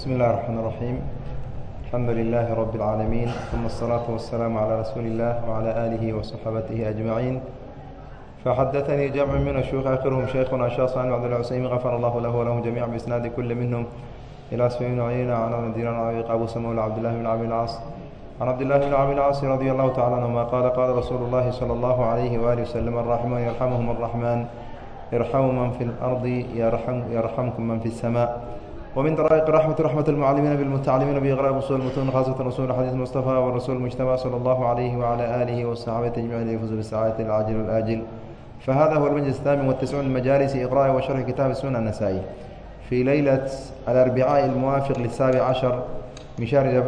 بسم الله الرحمن الرحيم الحمد لله رب العالمين ثم الصلاة والسلام على رسول الله وعلى آله وصحبته أجمعين فحدثني جمع من الشيوخ آخرهم شيخنا شاص عن عبد العسيم غفر الله له ولهم جميعا بإسناد كل منهم إلى سفيان عيينة عن مدينة عن أبو سمول عبد الله بن عبد العاص عن عبد الله بن عبد العاص رضي الله تعالى عنهما قال قال رسول الله صلى الله عليه وآله وسلم الراحمون يرحمهم الرحمن ارحموا من في الأرض يرحم يرحمكم من في السماء ومن طرائق رحمة رحمة المعلمين بالمتعلمين بإغراء أصول المتون خاصة رسول حديث المصطفى والرسول المجتمع صلى الله عليه وعلى آله والصحابة أجمعين ليفوزوا بالسعادة العاجل والآجل فهذا هو المجلس الثامن والتسعون المجالس إقراء وشرح كتاب السنة النسائي في ليلة الأربعاء الموافق للسابع عشر من شهر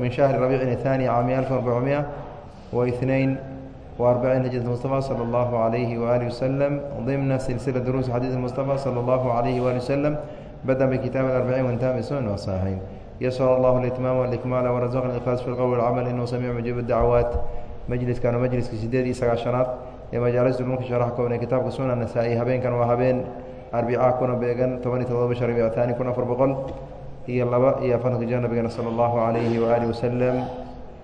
من شهر ربيع الثاني عام 1442 وأربعين هجرة المصطفى صلى الله عليه وآله وسلم ضمن سلسلة دروس حديث المصطفى صلى الله عليه وآله وسلم بدأ بكتاب الأربعين وانتهى بسنن والصحيحين يسر الله الإتمام والإكمال ورزقنا الإخلاص في القول والعمل إنه سميع مجيب الدعوات مجلس كان مجلس كسيديد إسقى شنات ee majaalista dhulka sharax kownay kitaabka sunan nasaa-i habeenkan waa habeen arbica kuna beegan toban iyo todoba bishar rabiic taani kun afar boqol iyo laba iyo afartanka jir nabigana sala allahu calayhi waaalih wasalam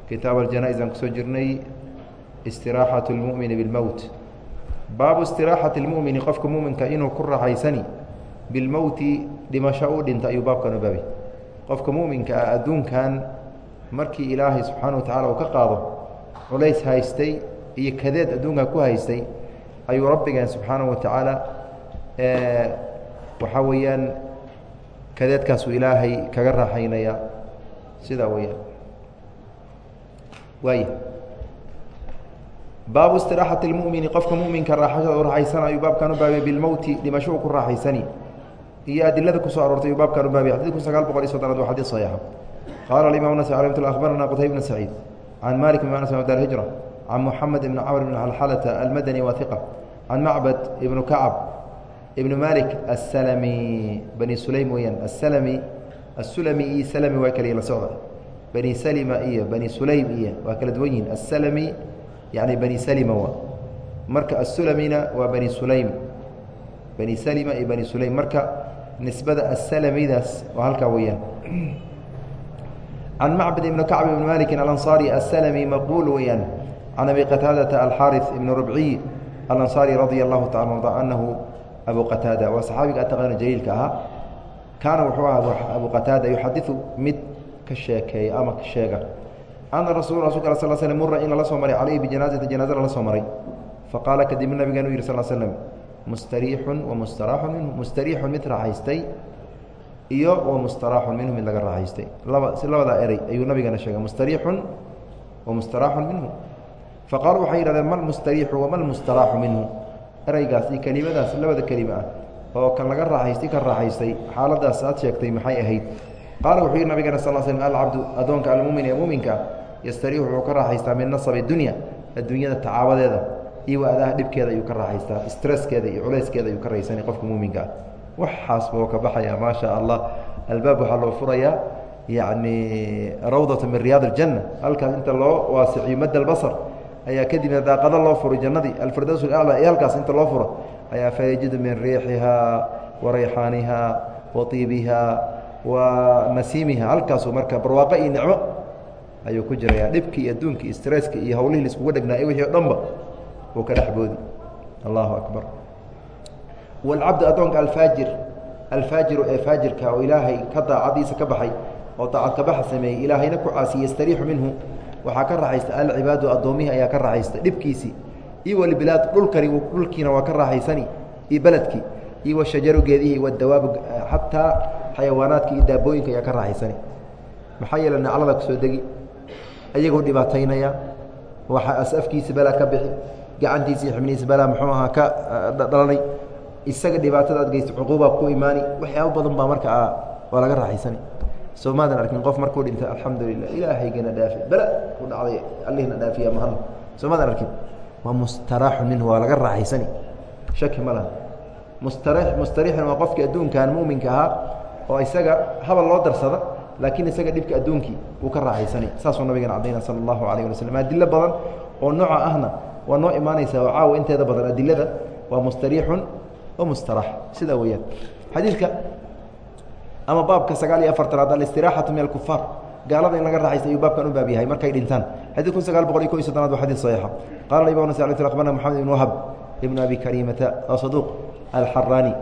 kitaab aljanaa-is aan kusoo jirnay istiraaxatu lmu'mini bilmowt baabu istiraaxati lmu'mini qofka muminka inuu ku raaxaysani bilmowti dhimasho u dhinta ayuu baabkan u baabay qofka muminka ah adduunkan markii ilaahay subxaana wa tacala uu ka qaado culays haystay iyo kadeed adduunka ku haystay ayuu rabbigeen subxaanaه wa tacaala waxaa weeyaan kadeedkaasuu ilaahay kaga raaxaynaya. Sidaa weyaan waay baabu istiraaxati اlmumini qofka muminka raaxashada u raaxaysana ayuu baabkan u baabay bilmowti dhimasho u ku raaxaysani iyo adilada ku soo aroortay baabkan ubaabiy xadiidku sagaal boqol iyo soddonaad waa xadiid saxiixa qaala alimaam nasai raxmatullah akhbarana qutayb bna saciid can malik bn anas abd alhijra can moxamed ibni camr bn xalxalata almadani waa hiqa can macbad ibnu kacab ibnu malik asalami bani sulaym weyaan asalami asulami iyo salami waa kaliya la socda. Bani salima iyo bani sulaym iyo waa kala duwan yihiin asalami yacni bani salima waa. Marka asulamina waa bani sulaym. Bani salima iyo bani sulaym. Marka نisbada السلميdaas waa halkaa weyaan عن معبد بن كعب بن مالك الأنصاري السلمي مqبول weyaan عن أبي qتاadة الحاrث بن ربعي الأنصاري رضي الله تعالى عنه أنه أبو qتاadة waa صxaabiga atqاna jليilka ahaa kaana wuxuu aha أبو qتاadة يxadiثu mid ka sheekeeya ama ka sheega أنa rasul rasulk a sل sلم mura in lala soo maray عalayhi بجanاaزةi جanاaزة lala soo maray faqaala kadibna nabigan u yihi sل sلم mustariixu wamustaraaxu minhu mustariixun mid raaxaystay iyo wamustaraaxun minhu mid laga raaxaystay laba si labadaa eray ayuu nabigana sheegay mustariixun wamustaraaxun minhu faqaalu waxay yidhahdeen malmustariixu wamalmustaraaxu minhu ereygaas iyo kelimadaas labada kelime ah oo kan laga raaxaystay kan raaxaystay xaaladaas aad sheegtay maxay ahayd qaala wuxuu yidhi nabigeena sal l alcabdu addoonka almuumin ee muuminka yastariixu wuxuu ka raaxaystaa min nasabi dunya adduunyada tacaabadeeda iyo waadaha dhibkeeda ayuu ka raaxaystaa stresskeeda iyo culayskeeda ayuu ka raysana qofka muminka ah waxaas buu ka baxaya maa allah. Albaab waxaa loo furayaa yacni rawdata min riyaad aljanna. Halkaas inta loo waasiciyo mad albasar ayaa kadibna daaqado loo furo jannadii. Alfirdows alaclى iyo halkaas inta loo furo ayaa fayajidu min riixihaa wa rayxaanihaa wa tiibihaa wa nasiimiha halkaasu marka barwaaqo iyo nicmo ayuu ku jiraya dhibkii iyo adduunkii iyo stresska iyo hawlihii laiskugu wixii o dhanba uu ka dhex boodi. Allahu akbar. Wاlcabd addoonka alfaajir. Alfaajiru ee faajirka oo ilaahay ka daacadiisa ka baxay oo daacad kabaxa sameeyey ilaahayna ku caasiye yastariixu minhu. Waxaa ka raaxaysta alcibaadu addoommihii ayaa ka raaxaysta dhibkiisii. Iyo walbilaad dhulkani dhulkiina waa ka raaxaysani iyo beledkii iyo washajaru geedihii wadawaabu xataa xayawaanaadkii iyo daabooyinka ayaa ka raaxaysani maxaa yeele naclada ku soo degi ayagoo dhibaataynaya gacantiisi iyo xibnihiisi balaa muxuu ahaa ka dhalanay isaga dhibaatada aad geysta cuquubaa ku imaani waxyaabo badan baa marka waa laga raaxaysani. Soo maadan arkin qof markuu dhinta alxamdulilah ilaahaygana dhaafi. Bala ku dhacday allihina dhaafiya mahadna soo maadan arkin waa mustaraaxu minhu waa laga raaxaysani. Shaki ma laha. Mustari mustariixan waa qofkii adduunkan muminka ahaa oo isaga habal loo darsada laakiin isaga dhibka adduunkii uu ka raaxaysanay saasuu nabigana cadayna sala allahu alayh wala slm adilo badan oo nooca ahna waa noo imaanaysaa oo caawa inteeda badan adilada waa mustariixun wa mustarax sidaa weeyaan. Xadiidka ama baabka sagaal iyo afartanaad alistiraxatu min alkufaar gaalada in laga raaxaysta ayuu baabkan u baab yahay markay dhintaan. Xadid kun sagaal boqol iyo ko iyo soddonaad waa xadid saxiixa qala imam nas akhbarna moxamed ibn wahab ibn abi karimata oo saduuq alxaraani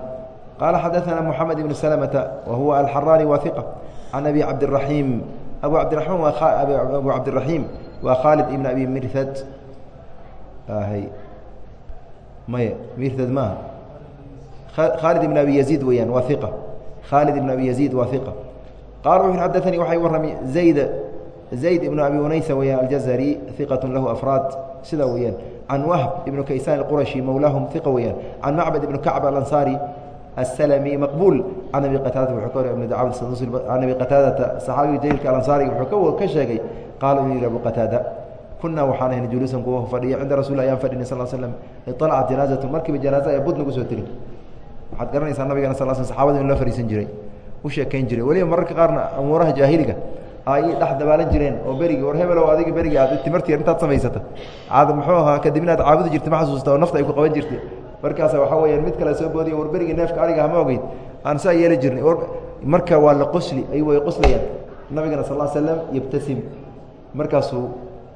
qaala xadaثana moxamed ibn salamata wa huwa alxaraani wa hiqa can abi cabdiraxiim abu cabdiraxiim abu cabdiraxiim waa khaalid ibn abi mirhad maya mirhad maaha. Khaalid ibn abi yaziid weeyaan waa iqa khaalid ibn abi yaziid waa iqa qaala wuxu xadaanii waxay warramay zayd zayd ibnu abi unaysa weyaan aljazari iqat lahu afraad. Sida weeyaan. Can wahb ibnu kaysaan اqurashi mowlaahum iqa weeyaan. Can macbad ibnu kacb alansaari aslmi maqbuul. Can abi qataadata wuxuu ka wariy ibn dacwad can abi qataadata saxaabiga jaliilka alansaariga wuxuu ka sheegay. Qaala inuu yihi abu qataada kunaa waxaan ahayn juluusan kuwa fadhiya cinda rasul ayaan fadhinay sal slm iطalacat janaazatu markiiba janaaza ee bud nagu soo tiri waxaad garanaysaa nabigana sal sl saxabada inu la fariisan jiray u sheekayn jiray. Weliba mararka qaarna amuuraha jaahiliga ay dhex dabaalan jireen oo berigi war hebelow adiga berigi aad timarti intaad samaysata. Aad muxuu ahaa kadib inaad caabudi jirta ma xasuusta oo nafta ay ku qaban jirtay. Markaasa waxaa weyaan mid kale soo boodiya war berigii neefka ariga hama ogeyd. Aan saa yeeli jirnay marka waa la qosli ay way qoslayaan nabigana sal slam yabtasim. Markaasuu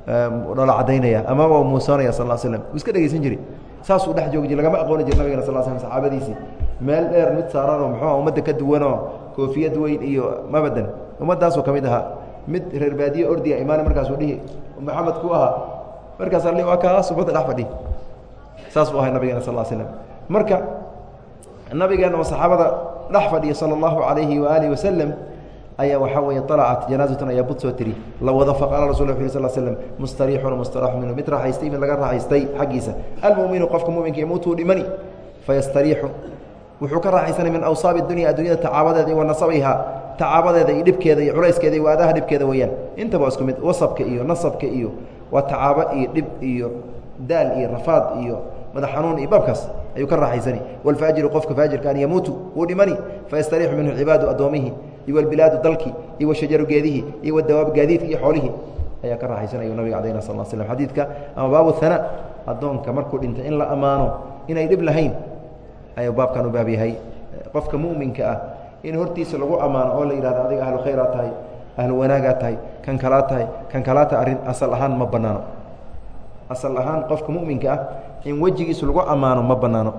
dhoola cadaynaya ama waa muusoonaya sal slam uu iska dhegeysan jiray. Saasuu dhex joogi jir lagama aqooni jir nabigana sal slam saxaabadiisii meel dheer mid saaranoo muxuua ummadda ka duwanoo koofiyad weyn iyo mabadan ummaddaasuu ka mid ahaa. Mid reer baadiye ordiga imaani markaasuu dhihi maxamed ku ahaa markaasa li waa kaas ummadda dhex fadhi. Saas buu ahay nabigeena sal slam marka nabigeena oo saxaabada dhex fadhiya sala allahu calayhi waaalihi wasalam ayaa waxaa weeye alacat janaazatun ayaa bud soo tiri. La wado faqaala rasul ll sl slm mustariixun mustaraxu minhu. Mid raaxaystay mid laga raaxaystay xaggiisa. Almuminu qofka muminka yamuutuu dhimani fayastariixu. Wuxuu ka raaxaysanay min awsaabi dunya addunyada tacaabadeeda wa nasabiha tacaabadeeda iyo dhibkeeda iyo culayskeeda iyo waadaha dhibkeeda weeyaan. Intaba isku mid wasabka iyo nasabka iyo waa tacaabo iyo dhib iyo daal iyo rafaad iyo madax xanuun iyo baabkaas ayuu ka raaxaysani wاlfaajiru qofka faajirka an yamuutu wuu dhimani fayastariixu minhu cibaadu addoomihi iyo wlbilaadu dalki iyo washajaru geedihi iyo wadawaab gaadiidki iyo xoolihii ayaa ka raaxaysanayu nabiga calayna sal slam xadiidka ama baabu hana addoonka markuu dhintay in la ammaano inay dhib lahayn ayuu baabkan u baab yahay. Qofka muminka ah in hortiisa lagu ammaano oo la yihahdo adiga ahlu khayraa tahay ahlu wanaagaa tahay kan kalaa tahay kan kalaa tahay arrin asal ahaan ma banaano asal ahaan qofka muminka ah in wejigiisa lagu ammaano ma banaano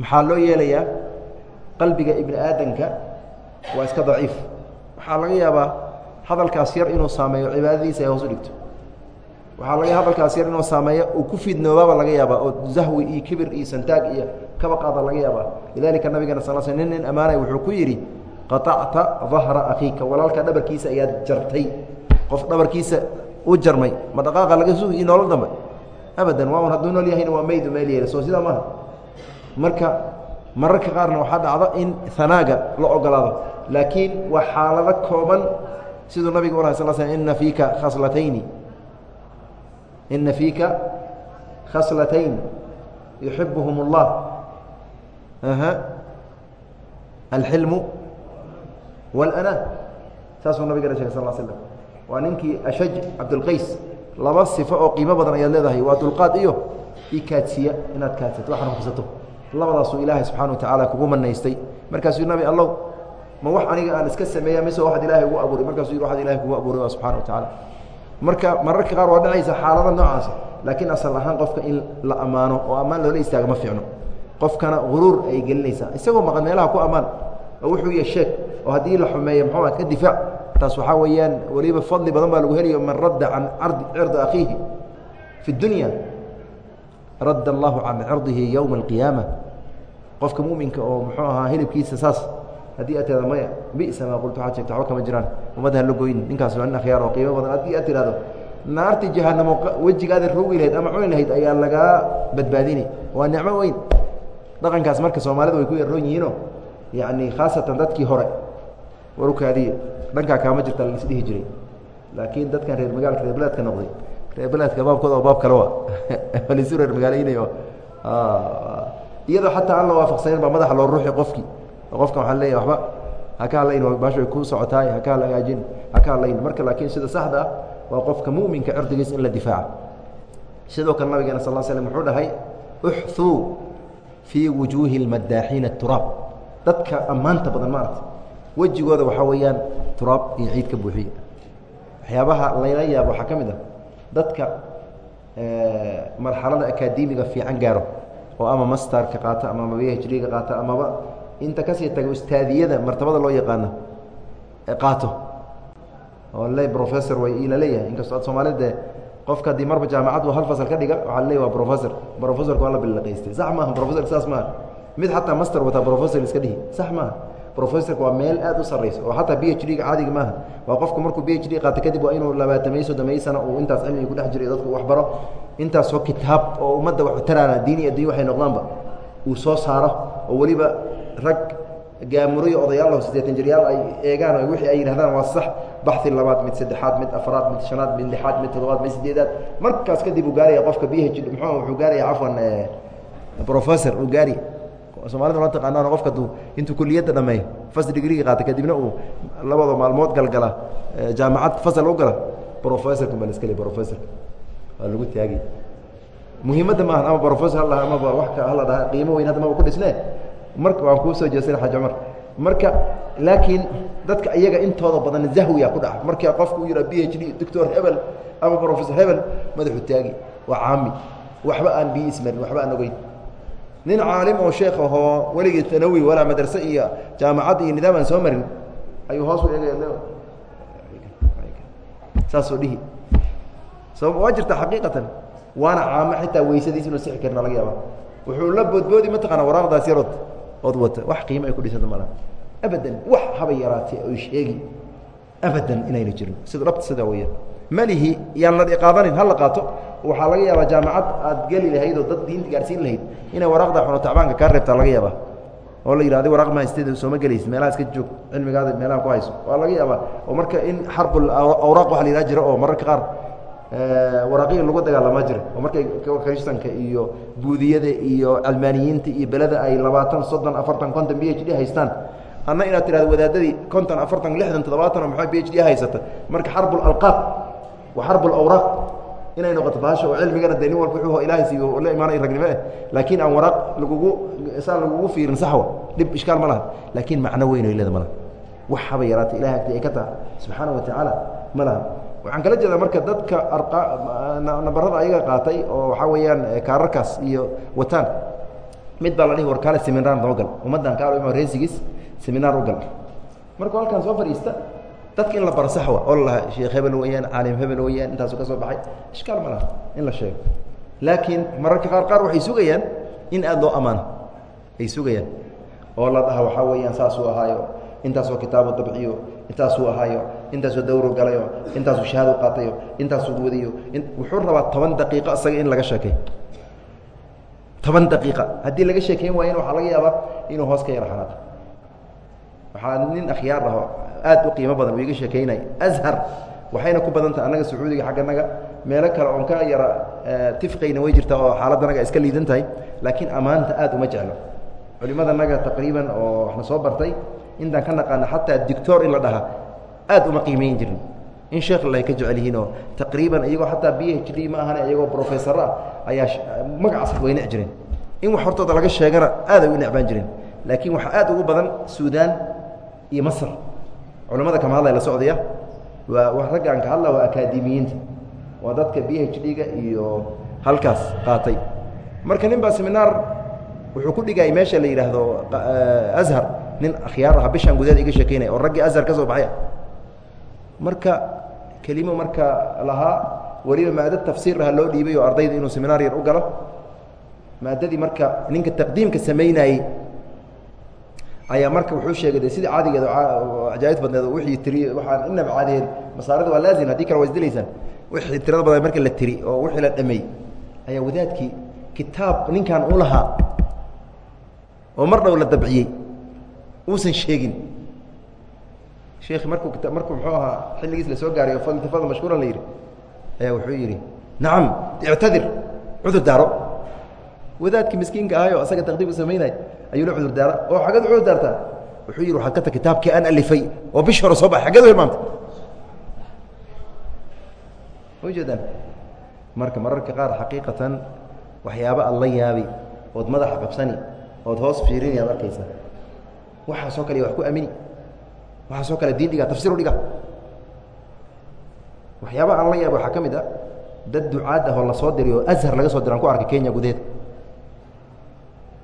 maxaa loo yeelayaa? Qalbiga ibni aadamka waa iska daciif. Waxaa laga yaabaa hadalkaas yar inuu saameeyo cibaadadiisa ay hoos u dhigto. Waxaa laga hadalkaas yar inuu saameeyo uu ku fidnoobaaba laga yaabaa oo zahwi iyo kibir iyo santaag iyo kaba qaada laga yaabaa. Lidalika nabigeena sal sl nin nin ammaanay wuxuu ku yidhi qaطacta dahra akhiika. Walaalka dhabarkiisa ayaad jartay. Qof dhabarkiisa u jarmay ma dhaqaaqa laga sugi iyo nolol dambe. Abadan waa un hadduu nool yahayna waa maydu meel yeela soo sidaa maaha. Marka mararka qaarna waxaa dhacdo in hanaaga la ogolaado laakiin waa xaalado kooban siduu nabiga ulahay sal sl ina fiika khaslatayni ina fiika khaslatayn yuxibuhum اllah alxilmu wاlana saasuu nabigana shegay sal slm waa ninkii ashaj cabdulqays laba sifo oo qiimo badan ayaad leedahay waa dulqaad iyo ikaadsiya inaad kaadsato waxaad hubsato labadaasuu ilaahay subxana wa tacaala kugu manaystay markaasuu nabi allow ma wax aniga aan iska sameeya mise waxaad ilahay ugu abuuray? Markaasuu yidhi waxaad ilahay kugu abuuray subxana wa tacaala. Marka mararka qaar waa dhacaysa xaalada noocaas laakiin asal ahaan qofka in la ammaano oo ammaan loola istaago ma fiicno. Qofkana huruur ay gelinaysaa. Isagoo maqan meelaha ku ammaan oo wuxuu ya sheeg oo haddii la xumeeyo muxuu ka difaac. Taas waxaa weeyaan weliba fadli badan baa lagu helayo man radda can ardi cirdi akhiihi fi اdunya radda allahu can cirdihi yowma alqiyaama. Qofka muminka oo muxuu ahaa hilibkiisa saas haddii aad tirahdo maya bisa maa qultu waxaad sheegta waxba kama jiraan. Ummadda hala goyn ninkaas waa nin akhyaar oo qiimo badan haddii aad tirahdo naartii jahanamo wejigaada roogi lahayd ama cuni lahayd ayaa lagaa badbaadinay waa nicmo weyn. Dhaqankaas marka soomaalida way ku yarroon yihiino. Yacni khaasatan dadkii hore warukaadii dhankaa kaama jirta laisdhihi jiray. Laakiin dadkan reer magaalka reer beledka noqday. Reer beledka baabkooda oo baab kale wa laisu reer magaaleynayo iyadoo xataa aan la waafaqsanen baa madaxa loo ruuxi qofkii oo qofkan waxaa leeyahy waxba haka hadlayn baasho way kuu socotaay haka hagaajin haka hadlayn marka laakiin sida saxda ah waa qofka muminka cirdigiis in la difaaca sidoo kale nabigeena sal slm wuxuu dhahay uxuu fii wujuuhi اlmadaaxiina turaab dadka ammaanta badan maarata wejigooda waxaa weeyaan turaab iyo ciid ka buuxiye waxyaabaha layla yaabo waxaa ka mid ah dadka marxalada akaademiga fiican gaaro oo ama masterka qaata ama ama phd-ga qaata amaba inta ka sii taga ustaadiyada martabada loo yaqaano qaato. Oo le professor way ila leeyahay. Inkastoo ad soomaalida de qofka haddii marba jaamacad hal fasal ka dhiga waxaa leey waa professor. Professorka waa la bilaqaystay. Sax maaha professor saas maaha. Mid xataa master wataa professor iska dhihi. Sax maaha. Professorka waa meel aad u sarraysa oo xataa b h d-ga caadiga maaha. Waa qofku markuu b h d qaato kadib waa inuu labaatamey soddonmey sano uu intaas cilmiga kudhex jiro dadku waxbaro intaasoo kitaab oo ummadda wax taraana diini addunya waxay noqdaanba uu soo saaro oo weliba rag gaamuriyo odayaal sideetan jiryaal ay eegaan wixii ay yidhahdaan waa sax. Baxi labaad mid saddexaad mid afraad mid shanaad mid lixaad mid toddobaad mid sideedaad markaas kadib uu gaaraya qofka b h m wuxuu gaaraya cafwan professor uu gaari soomaalida loo taqaanaan qofka intuu kuliyadda dhameeyo fas digriga qaata kadibna uu labada maalmood galgala jaamacad fasal u gala. Professorka baa laska le professorka waa lagu taagay. Muhiimadda maaha ama professor hal dhaha amaba wa hala dhaha qiimo weyn hadda maba ku dhisne marka waan kuu soo jeesana xaaj cumar. Marka laakiin dadka iyaga intooda badan zahwiya ku dhaca. Marka qofku u yidhaha b h d doctor hebel ama professor hebel madaxu taagi waa caami. Waxba aan bi ismarin waxba aan ogeyn. Nin caalim oo sheekh ahoo weligii tanawi walaa madrase iyo jaamacad iyo nidaam aan soo marin ayuu hoos u saasoo dhihi. Sabab waa jirta xaqiiqatan waana caamo xitaa weysadiis inu sixi karna laga yaaba wuxuu la boodboodi mataqaana waraaqdaas yarood ood wata wax qiimo ay ku dhisanta malaha abadan wax haba yaraatee oy sheegi. Abadan inayna jirin. Sida dhabta sidaa weyaan malihi yaan la qaadanin ha la qaato. Waxaa laga yaabaa jaamacad aad geli lahayd oo dad diinta gaarsiin lahayd inay waraaqda xuno tacbaanka kaa reebtaa laga yaabaa. Oo la yidhahda waraq ma haysteed sooma gelaysa meelaha iska joog cilmigaada meelaha ku hayso. Waa laga yaabaa. Oo marka in xarbul awraaq waxa la yidhaha jira oo mararka qaar waraaqiya lagu dagaalamaa jira oo markay kristanka iyo buudiyada iyo calmaaniyiinta iyo beleda ay labaatan soddon afartan konton b h d haystaan. Anna inaad tidhahdo wadaadadii konton afartan lixdan toddobaatan maxaa b h d haysata? Marka xarbul alqaab wa xarbul awraaq. Inay noqoto baasha oo cilmigana de nin walba wuxuu ilaahay siiyo la imaanay ragnimo eh. Laakiin aan waraaq lagugu saan lagugu fiirin saxwa. Dhib ishkaal ma laha. Laakiin macno weyn oy leeda ma laha. Wax haba yaraata ilahay agti ay ka taha subxaana wa tacaala ma laha waxaan kala jeedaa marka dadka ara nabarada ayaga qaatay oo waxaa weeyaan kaararkaas iyo wataan. Mid baa la dhihi war kaale seminaar noo gal. Ummaddan kaal reensigiis seminaar u gal. Markuu halkaan soo fadhiista dadka in la baro saxwa oo la lahaa sheekh hebel weyaan caalim hebel weyaan intaasu ka soo baxay. Ishkaal ma laha in la sheego. Laakiin mararka qaar qaar waxay sugayaan in aada loo ammaano ay sugayaan. Oo la dhaha waxaa weeyaan saasuu ahaayo intaasoo kitaabu dabciyo intaasuu ahaayo intaasoo dawru galayo intaasuu shahaado qaatayo intaasuu wadiyo. Wuxuu rabaa toban daqiiqo isaga in laga sheekay. Toban daqiiqa. Haddii laga sheekayn waayana waxaa laga yaabaa inuu hoos ka yaro xanaaqo waxaa nin akhyaar aho aad u qiimo badan uu iga sheekaynay ashar waxayna ku badan tahay annaga sacuudiga xagganaga meelo kale oon ka yara tifqayna way jirta oo xaaladanaga iska liidan tahay. Laakiin ammaanta aad uma jeclo. Culimadanaga taqriiban oo waxna soo bartay intaan ka naqaana xataa dictor in la dhaha aad uma qiimayn jirin. In sheekh la ka jecel yihiinoo taqriiban iyagoo xataa b h d ma ahane iyagoo professor ah ayaa magacaas way nec jireen in wax hortooda laga sheegana aaday u necbaan jireen laakiin waxaa aad ugu badan suudaan iyo masr culamada kama hadlay la socdaya waa ragga aan ka hadla waa akaademiyiinta waa dadka b h d-ga iyo halkaas qaatay. Marka nin baa seminaar wuxuu ku dhigay meesha la yidhaahdo ashar nin akhyaar aha bishaan gudaheed iga sheekeynaya oo raggii ashar ka soo baxaya. Marka kelimo marka lahaa weliba maado tafsiir aha loo dhiibay oo ardayda inuu seminaar yar u galo maadadii marka ninka taqdiimka samaynayey ayaa marka wuxuu sheegay de sidii caadigeed cajaa'id badneed wixii tiri waxaan inaba caadiheen masaarada waa laazim haddii kale waa isdilaysaan. Wixii tirada badan marka la tiri oo wixii la dhameey ayaa wadaadkii kitaab ninkan u lahaa oo mar dhow la dabciyey uusan sheegin. Sheekhi markuu markuu muxuu ahaa xilligiis la soo gaaray oo faltifada mashkuuran la yidhi ayaa wuxuu yidhi nacam ictadir cudur daaro. Wadaadkii miskiinka ahayo asaga taqdiim u samaynay ayuu la cudur daara. Oo xaggeed cudur daartaa wuxuu yidhi waxaad ka ta kitaabkii aan alifay oo bish hore soo baxay xaggeed u hilmaamtay ma ujeedaan? Marka mararka qaar xaqiiqatan waxyaaba aad la yaabi ood madaxa qabsani ood hoos fiirini aad arkaysaa waxaasoo kale wax ku amini waxaasoo kale diin dhiga tafsiru dhiga. Waxyaabaha aan la yaaba waxaa ka mid ah dad ducaad ah oo la soo diray oo azhar laga soo diray an ku arkay kenya gudaheeda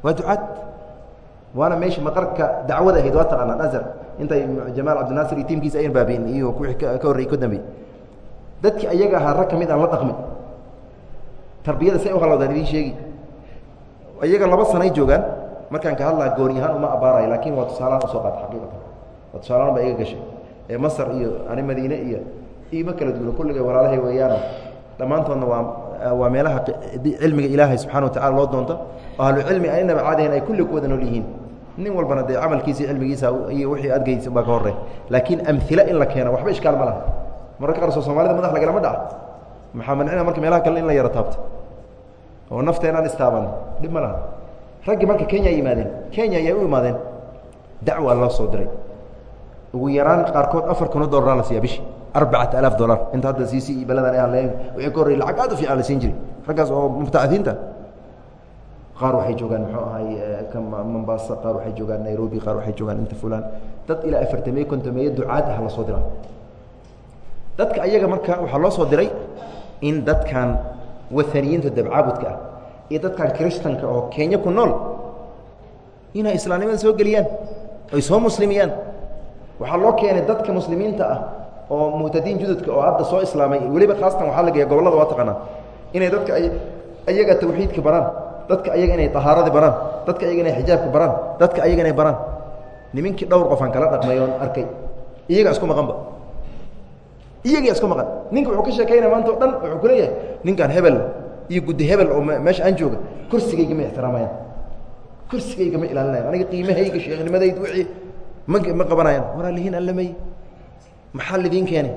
waa ducaad. Waana meesha maqarka dacwada ahayd waa taqaanaan azhar. Intay jamaal cabdinaasir iyo tiimkiisa ayan baabi'in iyo kuwii ka horreyey ka dambeeyey dadkii ayaga ahaa rag ka mid aan la dhaqmin tarbiyada say u halowdaan idin sheegi. Iyaga laba sanay joogaan markaan ka hadlaa gooni ahaan uma abaarayo laakin waa tusaalahaan u soo qaata xaqiiqatan. Waa tusaalahaan baa iga gashay. Ee masar iyo ani madiine iyo iima kala duuno kulligay walaalahay weeyaano dhammaantoodna waa waa meelaha cilmiga ilaahay subxana wa tacala loo doonta oo ahlucilmi aynaba caadahayn ay kulli ku wada nool yihiin. Nin walbana dee camalkiisa cilmigiisa iyo wixii adgeysa baa ka horey laakiin amila in la keeno waxba ishkaal ma laha. Mararka qaarso soomaalida madax lagalama dhaca. Maxaa mancina marka meelaha kale in la yaro taabto? Oo nafteenaan istaaban dhib ma laha raggii marka kenya yimaadeen kenya ayay u imaadeen dacwa loo soo diray. Ugu yaraan qaarkood afar kun oo dollar la siiya bishi arbacat alaaf dolar inta hadda siisi iyo beladan aan leen wixii ka horrey lacag aad u fiican la siin jiray. Raggaas oo mubtacadiinta qaar waxay joogaan muxuu ahay mombasa qaar waxay joogaan nairobi qaar waxay joogaan inta fulan dad ilaa afartameeye kontomeeye ducaad ah la soo diraa dadka ayaga marka waxaa loo soo diray in dadkan waaniyiinta dabcaabudka ah iyo dadkan kristanka oo kenya ku nool inay islaamnimada soo geliyaan ay soo muslimiyaan. Waxaa loo keenay dadka muslimiinta ah oo muhtadiin jududka oo hadda soo islaamay weliba khaasatan waxaa la geeya gobollada waa taqaanaa inay dadka ay ayaga tawxiidka baraan dadka ayaga inay tahaaradii baraan dadka ayaga inay xijaabka baraan dadka ayaga inay baraan. Nimankii dhowr qofaan kala dhaqmay arkay iyagaa isku maqanba. Iyagaa isku maqan. Ninka wuxuu ka sheekaynaya maanta o dhan wuxuu ku leeyahay ninkan hebel iyo guddi hebel oo meesha aan jooga kursigayga ma ixtiraamayaan. Kursigayga ma ilaalinayan aniga qiimahayga sheekhnimadayda wixii ma ma qabanayaan. Walaalihiin allamey maxaa lidiin keenay?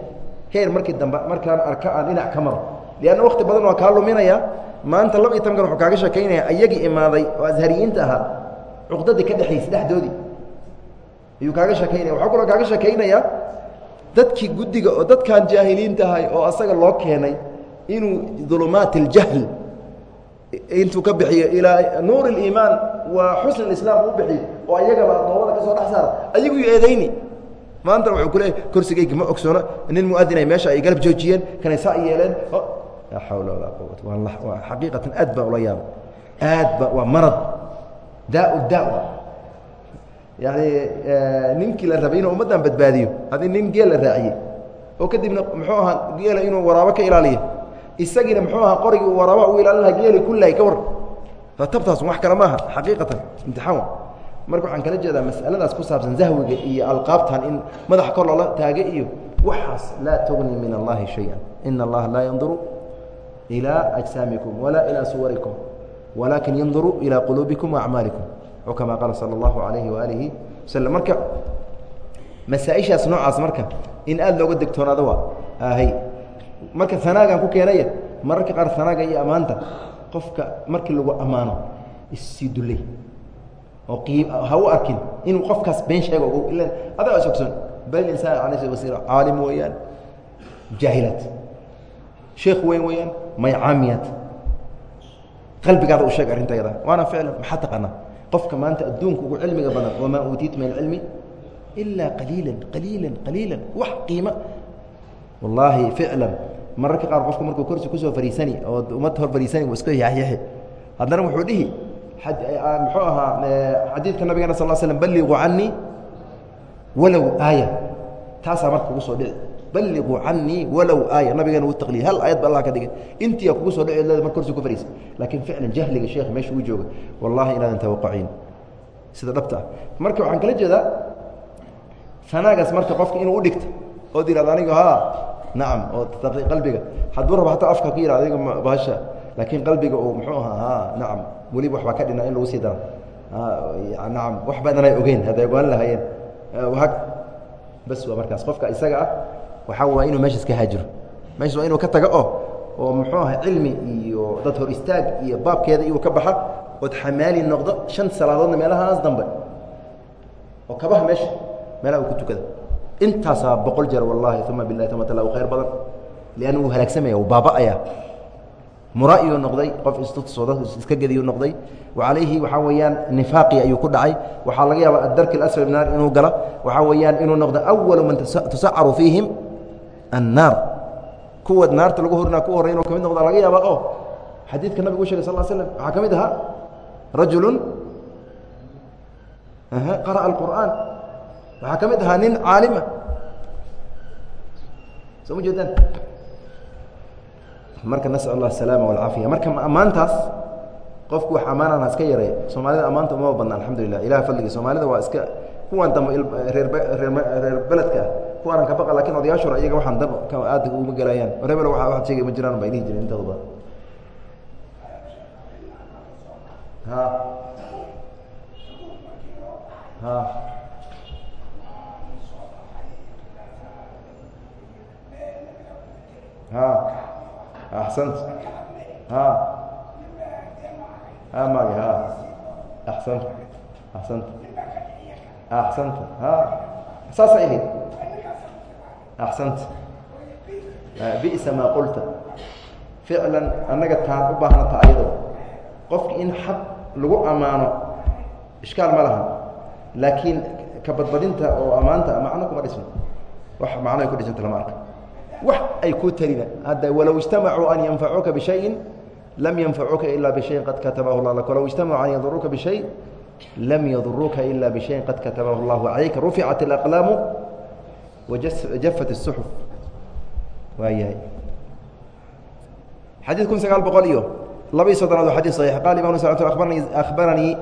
Heer markii dambe markaan arka aan dhinac ka maro. Lianna wakti badan waa kaa luminaya. Maanta laba iyo tobankan wuxuu kaaga sheekaynaya ayagii imaaday oo ashariyiinta ahaa. Cuqdadii ka dhexaysa dhexdoodii. Ayuu kaaga sheekaynaya. Waxaa kaloo kaaga sheekaynayaa dadkii guddiga oo dadkan jaahiliinta ahay oo asaga loo keenay inuu dulumaat aljahl intuu ka bixiyo ilaa nuur اliimaan wa xusn اislaam uu bixiyo oo ayagaba doobada ka soo dhex ayagu yu eedayni. Maanta wuxuu ku leeyahy korsigayga ma ogsoono nin muadinay meesha ay galab joojiyeen kanay saa yeeleen laa xawla walaa waa xaqiiqatan aad baa ula yaaba aad ba waa marad. Daa dawa. Yani ninkii la rabay inuu ummaddan badbaadiyo haddii nin geel la raaciyey oo kadibna muxuu ahaa geela inuu waraabo ka ilaaliyo isagiina muxuu ahaa qorigii uu waraaba u ilaalin lahaa geeli kullahay ka war. Tabtaas wax kale maaha xaqiiqatan imtixaan marka waxaan kala jeedaa masaladaas ku saabsan zahwiga iyo alqaabtan in madaxa kor loola taage iyo waxaas laa tugni min allahi shaya ina allaha laa yanduru ilaa ajsaamikum walaa ilaa suwarikum walaakin yanduru ilaa quluubikum waacmaalikum oo kama qaala sala allahu alayhi waaalihi waslm marka masaaishaas noocaas marka in aad looga degtoonaado waa ahay marka anaagan ku keenaya mararka qaar anaaga iyo ammaanta qofka markii lagu ammaano issii dulley oo ha u arkin inuu qofkaas been sheego ila adaa is ogsoon bal insaan ala wasiir caalim weeyaan jaahilad sheekh weyn weeyaan may caamiyad qalbigaada u sheeg arrinta yada. Waana ficlan maxaa taqaanaa? Qofka maanta adduunka ugu cilmiga badan wamaa uutiitu min alcilmi ilaa qaliila qaliila qaliila wax qiimo wallaahi ficlan mararka qaar qofku markuu korsi ku soo fariisani oo ummadda hor fariisani uu iska yaxyaxi haddana wuxuu dhihi muxuu ahaa xadiidka nabigana sal slm balliquu canii walow aaya. Taasaa marka kugu soo dhici. Balliquu canii walow aaya. Nabigeena uu taqliya hal aayad ba allah ka dhigay. Intiia kugu soo dhici mar korsi ku fariisa laakiin ficlan jahliga sheekh meesha uu jooga. Wallahi inaadan tawaqaciin sida dhabta ah. Marka waxaan kala jeedaa anaagaas marka qofka inuu udhigto ood ihahdo aniga ha nacam oo qalbiga. Hadduu rabo hataa afka ka yihahdo adiga bahasha laakiin qalbiga uu muxuu ahaa ha nacam weliba waxbaa ka dhina in lagu sii daro nacam wax badan ay ogeyn hadday ogaan lahaayeen. Bas waa markaas. Qofka isaga ah waxaa waa inuu meeshaas ka haajiro. Meeshas waa inuu ka tago oo oo muxuu aha cilmi iyo dad hor istaag iyo baabkeeda iyu ka baxa ood xamaali noqdo shan salaadoodna meelahaas dambe. Oo kabaha meesha meelaha uu ku tukada intaasaa boqol jeer wallahi uma bilahi uma tala khayr badan. Lianna wuu halaagsamaya baaba'aya mura'iyuu noqday qof istutsooda iska gediyuu noqday. Wa calayhi waxaa weeyaan nifaaqii ayuu ku dhacay. Waxaa laga yaaba addarki alasfal naar inuu gala waxaa weeyaan inuu noqdo awalu man tusacaru fiihim annaar. Kuwa naarta lagu horina ku horray inuu ka mid laga yaaba oo xadiidka nabigu u shegay sal l slm waxaa ka mid ahaa rajulu qara'a alqur'aan waxaa ka mid ahaa nin caalima soo ma jeedaan marka nasal allah asalaama walcaafiya marka ammaantaas qofku wax ammaanana iska yareey soomaalida ammaanta umama badna alxamdulilah ilaha fadligii soomaalida waa iska kuwan dambe reer reer beledka. Ah kuwaanan ka baqa laakiin odayaashura iyaga waxaan dab aad uma gelayaan rebel waa waxaad sheegay ma jiraan bay dhihi jireen intooda. Ha. Ha ha axsant ha. Axsant axsant axsanta ha. Saasa ahayd axsanta bisa maa qulta. Ficlan annaga taan u baahnata ayado. Qofki in xaq lagu ammaano ishkaal ma laha laakiin ka badbadinta oo ammaanta macno kuma dhisno wax macno ay ku dhisanta lama arka wax ay ku tarina hadda walow اجtamacuu an yanfacuuka bشhayi lam yanfacuuka ila bشhayin qad katabahu اla lak walow اجtamacuu an yaduruuka bشhay lam yaduruuka ila bشhayin qad katabahu اllahu عalayka ruficat اlأqlaamu wajafat الsuxuf waa yahay xadiid kun sagaal boqol iyo laba-iyo soddonaad waa xadis صaxiix qala imam abaranii akhbaranii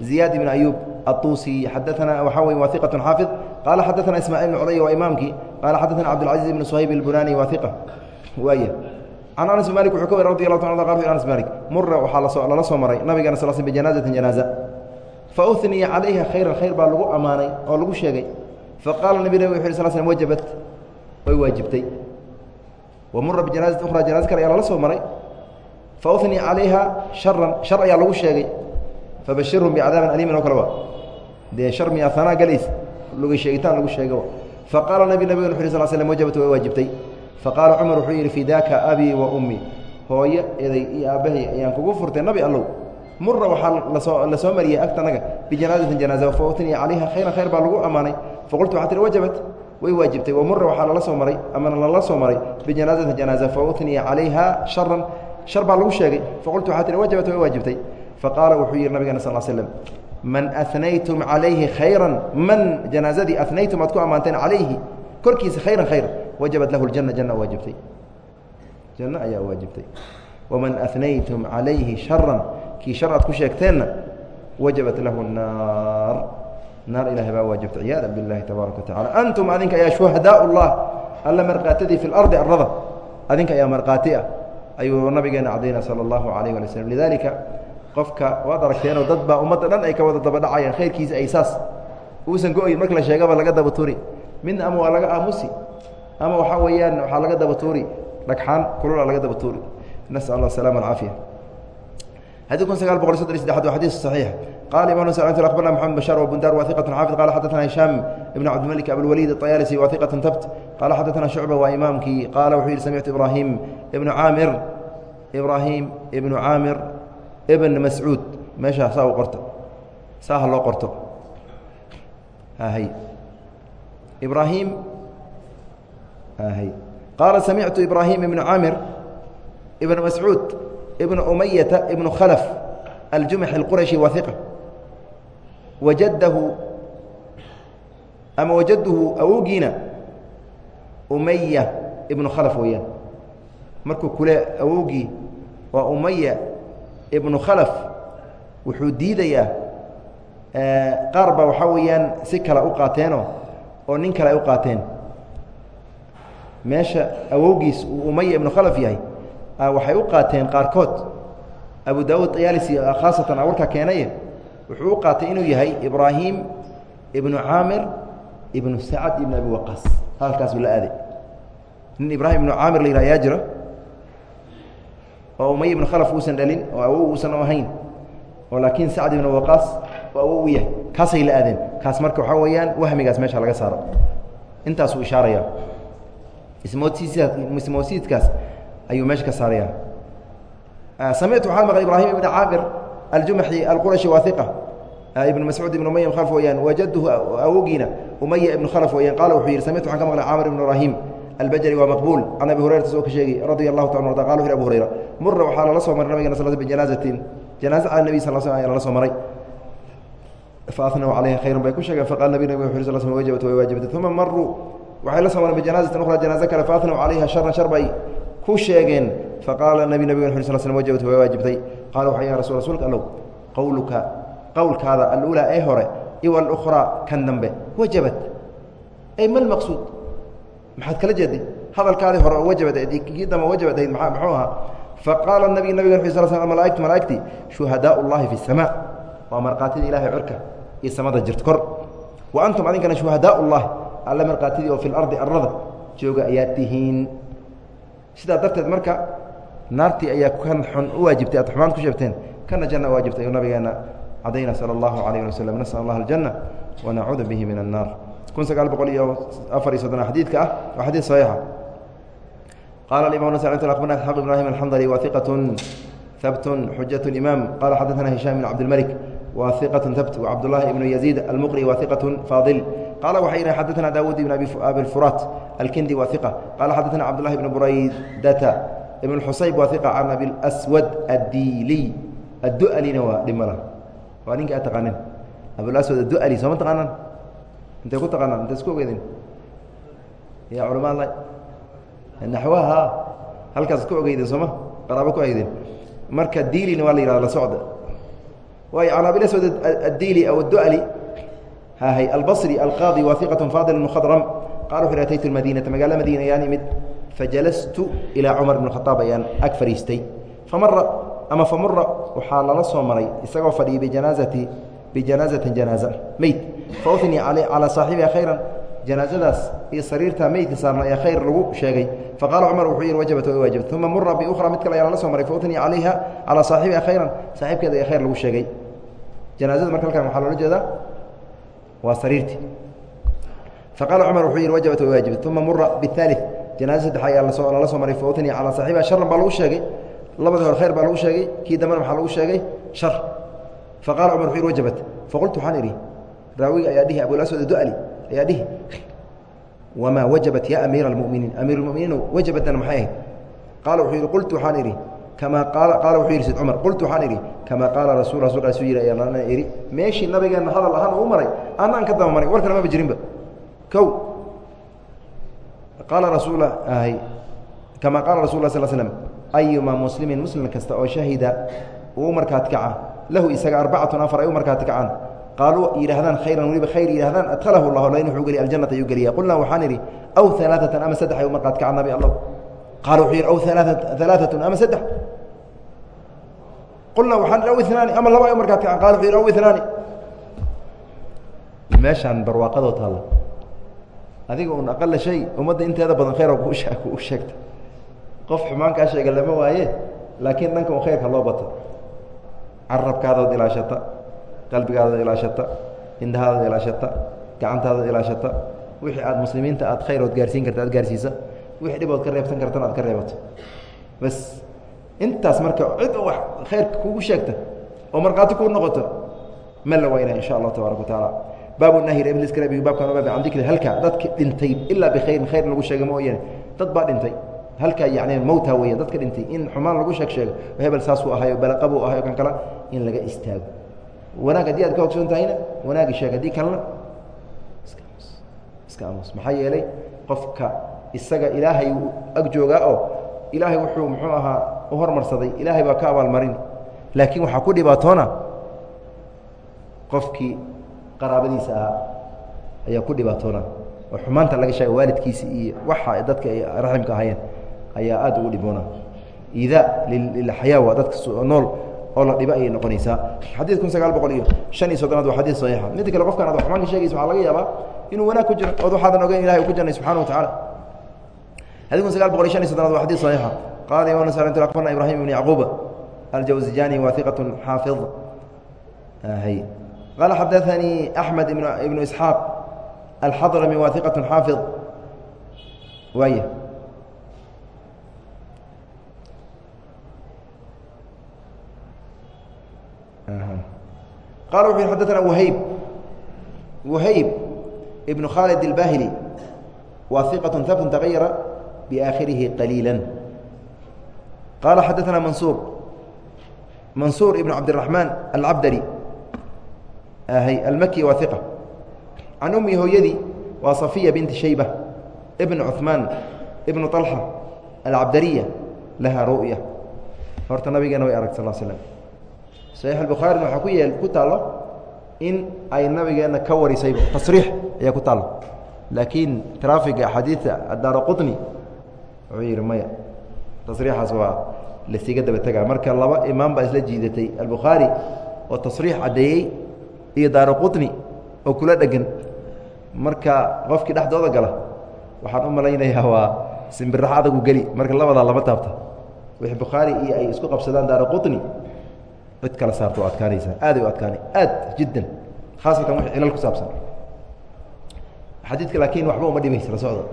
ziyaad ibn ayub الطuusi xadaثana waxaa wey waa iqaة xaafiظ qala xadaثana ismaaعil بn culaya waa imaamkii qala xadaثana cabdالcaزiز ibn shayb الbunani waa iqa waaya can anas bin malik wuxuu ka wari radi اlah ta qa anas malik mura waxaa laso lala soo maray nabigana sal sl bijanaazati janaaza fauniya calayha khayran khayr baa lagu ammaanay oo lagu sheegay faqala nabi nabig wuxu sl slm wajabat way waajibtay wa mura bijanaazati ukhra janaaza kale ayaa lala soo maray fauniya calayha sharan shar ayaa lagu sheegay fabashirhum bicadaabin aliimin oo kale wa dee shar miyaa hanaa galays luga sheegitaan lagu sheega faqaala nabi nabig wuxu sl slm wajabat way waajibtay. Faqaala cumar wuxuu yidhi fidaaka abii wa ummi. Hooyo eday iyo aabbahay ayaan kugu furtay nabi allow mura waxaa la soo mariyey agtanaga bijanaazatin janaaza fautniya calayha khayran khayr baa lagu ammaanay. Faqultu waxaa tihi wajabat. Way waajibtay wa mura waxaa lala soo maray amana lala soo maray bijanaazatin janaaza fautniya calayha sharan shar baa lagu sheegay. Faqultu waxaa tihi wajabat way waajibtay. Faqaala wuxuu yidhi nabigana sal slm man anaytum alayhi khayra man janaazadii anaytum aad ku ammaanteen alayhi korkiisa khayra khayra wajabat lahu jana janna waajibtay. Janno ayaa waajibtay. Waman anaytum calayhi sharan kii shar ku sheegteenna wajabat lahu naar naar ilahay baa waajibta ciyaada billahi tabaaraka wa antum adinka ayaa shuhadaa llah alla markaatadii fi lardi arada adinka ayaa markaati ah ayuu nabigeenna cadayna sala allahu alayh wala qofka waad aragteenoo dad baa ummadda dhan ay ka wada daba dhacayaan khayrkiisa ay saas uusan go'ayn marka la sheegaba laga daba tuuri. Midna ama waa laga aamusi ama waxaa weeyaan waxaa laga daba tuuri. Dhagxaan kulula laga daba tuuri. Nasal allah asalama alcaafiya ibn mascuud meeshaa saa u qorto. Saa ha loo qorto. Hy ibrahim hy qaala samictu ibrahim ibnu caamir ibn mascuud ibn umayata ibnu khalf aljumaxi اlqurashi wahiqa wajadahu ama wajaduhu awowgiina umaya ibnu khalf weeyaan. Markuu kule awowgii waa umaya ibnu khalaf wuxuu diidayaa qaar ba waxaa weeyaan si kale u qaateenoo oo nin kale ay u qaateen. Meesha awowgiis uu umaya ibnu khalaf yahay waxay u qaateen qaarkood. Abu daawuud ayaalisi khaasatan warkaa keenaye wuxuu u qaatay inuu yahay ibraahim ibnu caamir ibnu sacad ibn abi waqaas. Halkaasuu la aaday. Nin ibraahim ibnu caamir la yidhah ayaa jira oo umay ibnu khalaf uusan dhalin oo awow uusan ahayn oo laakiin sacd ibnu waqaas oo awow u yahay. Kaasay la aadeen. Kaas marka waxaa weeyaan wahmigaas meesha laga saaro. Intaasuu ishaaraya ismoodsiiskaas ismoodsiidkaas ayuu meesha ka saaraya samictu waxaan maqlay ibraahim ibna caamir aljumaxi alqurashi waa iqa ibn mascuud ibn umaya khalf weyaan wajaduhu awogiina umaya ibn khalf weyaan qaala wuxuu yihi samictu waxaan ka maqlay caamir ibn ibraahim albajri waa maqbuul can abi hurayrata soo ka sheegi radia allahu arda qala wuxu abu hurayra mura waxaa lala soo maray nabigana sal bijanaazatin janaaza cala nebi sal sl lala soo maray faanaw calayha khayran bay ku sheegeen faqala nabi nabig wuxu sl sl wajabat way waajibatay uma maruu waxay la soo mareen bijanaazatin ukhra janaazo kale faanaw calayha sharan shar bay ku sheegeen faqaala nabi nabig wu sl sl wajabat way waajibtay qala waxa ya rasul rasuulka allow qowluka qowlkaada alulaa ee hore iw alukhraa kan dambe wajabat ay ma lmaqsuud maxaad kala jeeday hadalkaadii hore oo wajabad kii dambe wajabad ahayd maa muxuu ahaa? Faqaala nabi nabiga ui sal sl malaaigtu malaaigtii shuhadaa fi اsamaa waa markhaatidii ilahay cirka iyo samada jirta kor. Wa antum adinkana shuhadaa alla markhaatidii oo fi lardi arada jooga ayaad tihiin. Sidaa darteed marka naartii ayaa kan xun u waajibtay aad xumaan ku sheegteen kana janna waajibtay oo nabigeena cadayna sala allahu alayh ali waslm nasal allah aljanna wanacuudu bihi min annaar kun sagaal boqol iyo afar iyo soddona xadiidka ah waa xadiid saxiixa qala imam abarna isxaaq ibrahim alxandali wa iqatun habtun xujat imaam qala xadaثana hisham bn cabdilmalik wa iqatun habt wcabdullahi ibnu yaziid almuqri wa iqatun faadil qala waxay yihi xadaثana daawud ibn abilfuraat alkindi wa iqa qala xadaثana cabdullahi ibn buraydata ibn xusayb wa iqa can abilswad addiiliy addu'alina waa dhimala waa ninka aad taqaanin abulaswad addu'ali sooma taqaanaan Intay ku taqaanaan intay isku ogeedeen ya culamaad naxwaha halkaas ku ogeydeen sooma qaraabo ku ogeydeen. Marka diilina waa la yihahda la socda. Waayo can abilaswad addiili aw addu'ali hahay albasri alqaadi wa iqat faadil mkhadram qala wuxu ataytu madinata magaala madiina ayaan imid fajalastu ilaa cumar bn khaaab ayaan ag fariistay famara ama famura waxaa lala soo maray isagoo fadhiyay bijanaazati bijanaazatin janaaza meyd fautnii calaa saaxibiha khayran janaazadaas iyo sariirta meydka saarna ee khayr lagu sheegay. Faqala cumar wuxuu yihi wajabat way waajibat uma mura biukhra mid kale ayaa lala soo maray fautnii calayha calaa saaxibiha khayran. Saaxiibkeeda ee khayr lagu sheegay. Janaazada marka halkan waxaa loola jeedaa waa sariirtii faqala cumar wuxuu yihi wajabat way waajibat uma mura bihaali janaaza saddex ayaa la soo lala soo maray fautnii calaa saaxibiha sharan baa lagu sheegay. Labadii hore khayr baa lagu sheegay kii dambena waxaa lagu sheegay shar. Faqala cumar wuxuu yihi wajabat faqultu waxaan idhi raawiga ayaa dhihi abulaswad adu'ali ayaa dhihi wamaa wajabat ya amiir lmuminiin wajabatana maxay ahayd qaala wuxuu yidhi qultu waxaan idhi kamaa qaala wuxuu yidhi sid cumar qultu waxaan idhi kamaa qaala rasul rasulkaas u yidhi ayaan idhi meeshii nabigeenna hadal ahaan uu maray. Annaan ka daba maray. Warkana maba jirinba kow. Qaala rasuul ahay. Kamaa qaala rasul sl slm ayuma muslimin muslim kasta oo shahida uu markaad kaca lahu isaga arbacatun afar ay u markaati kacaan qaaluu yidhaahdaan khayran weliba khayr yidhahdaan adhalahu llah lain wuxuu geliya aljanata ayuu geliya qulnaa waxaan idhi aw alaaatan ama saddex ay u markaati kacaan nabi allow qaala wuxuu yidhi aw alaaatun ama saddex qulnaa waxaan idhi aw inaani ama laba ay u markaati kacaan qala wuxuu yidhi aw inaani meeshaan barwaaqadoo taalla adiga un aqala shay ummadda inteeda badan khayr kuu sheegta qof xumaan kaa sheega lama waaye laakiin dhanka un khayrka loo bato carabkaadaod ilaashata qalbigaadaod ilaashata indhahaadaod ilaashata gacantaadaod ilaashata wixii aad muslimiinta aad khayrood gaarsiin karta aad gaarsiisa wixii dhibood ka reebsan kartana aad ka reebato. Bas intaas marka cid wax khayrka kugu sheegta oo markhaati kuu noqoto ma la wayna insha allahu tabaaraka wa tacaala. Baabu nahyi ibliskrabi baabkan ogaaba can dikri halka dadka dhintay ilaa bikhayrin khayr lagu sheega mooyaane dad baa dhintay. Halkaa yani mowta weya dadka dhintay in xumaan lagu sheeg sheego hebel saasuu ahayo balaqabuu ahayo kan kale in laga istaago wanaag haddii aad ka ogsoon tahayna wanaagi sheeg haddii kalena. Iska amus iska amus maxaa yeelay qofka isaga ilaahay uu ag joogaa oo ilaahay wuxuu muxuu ahaa u hormarsaday. Ilaahay baa ka abaalmarin. Laakiin waxaa ku dhibaatoona qofkii qaraabadiisa ahaa ayaa ku dhibaatoona. Oo xumaanta laga sheega waalidkiisa iyo waxa dadka ay raximka ahayeen ayaa aad ugu dhiboona. Idaa lilxayaa waa dadka nool oo la dhibo ayay noqonaysaa. Xadiid kun sagaal boqol iyo shan iyo soddonaad waa xadiid saxiixa. Midda kale qofkan ad xumaan ka sheegaysa waxaa laga yaabaa inuu wanaag ku jiro ood waxaadan ogeyn ilahay uu ku jannay subxana wa tacala xadid kun sagaal boqol iyo shan iyo soddonaad waa xadiid saxiixa. Qala imam nas akhbarna ibrahim ibn yacquub aljawzijani wa iqatun xaafid. Hay qala xadaanii axmed ibnu isxaaq alxadrami wa iqatun xaafid. Waaya qala wuxu yhi xadana whayb whayb ibn khaalid اlbahili wa iqaة habt tagayara biaakhirihi qaliila qala xadaثna mansuur mansuur ibn cabdالرaحmaan alcabdari almaki wa iqa can ummi hooyadii waa صafiya binti shayba ibn cuثmaan ibn طalxa alcabdariya laha ru'ya horta nabigeena way arag sal slm saxiix albukhaarina waxaa ku yeel ku taalo in ay nabigeenna ka warisayba tasriix ayaa ku taalo laakiin traafiga axaadiida addaara qutni wuxuu yidhi maya tasriixaas waa lasiga daba tegaa marka laba imaam baa isla jiidatay albukhaari oo tasriix caddeeyey iyo daara qutni oo kula dhegan marka qofkii dhexdooda gala waxaan u malaynayaa waa simbirax adagu geli. Marka labadaa lama taabta wixii bukhaari iyo ay isku qabsadaan daara qutni cid kala saarto o adkaanaysaa aaday u adkaanay. Aad jiddan. Khaasatan wixii cilal ku saabsan. Xadiidka laakiin waxba uma dhibaysa la socda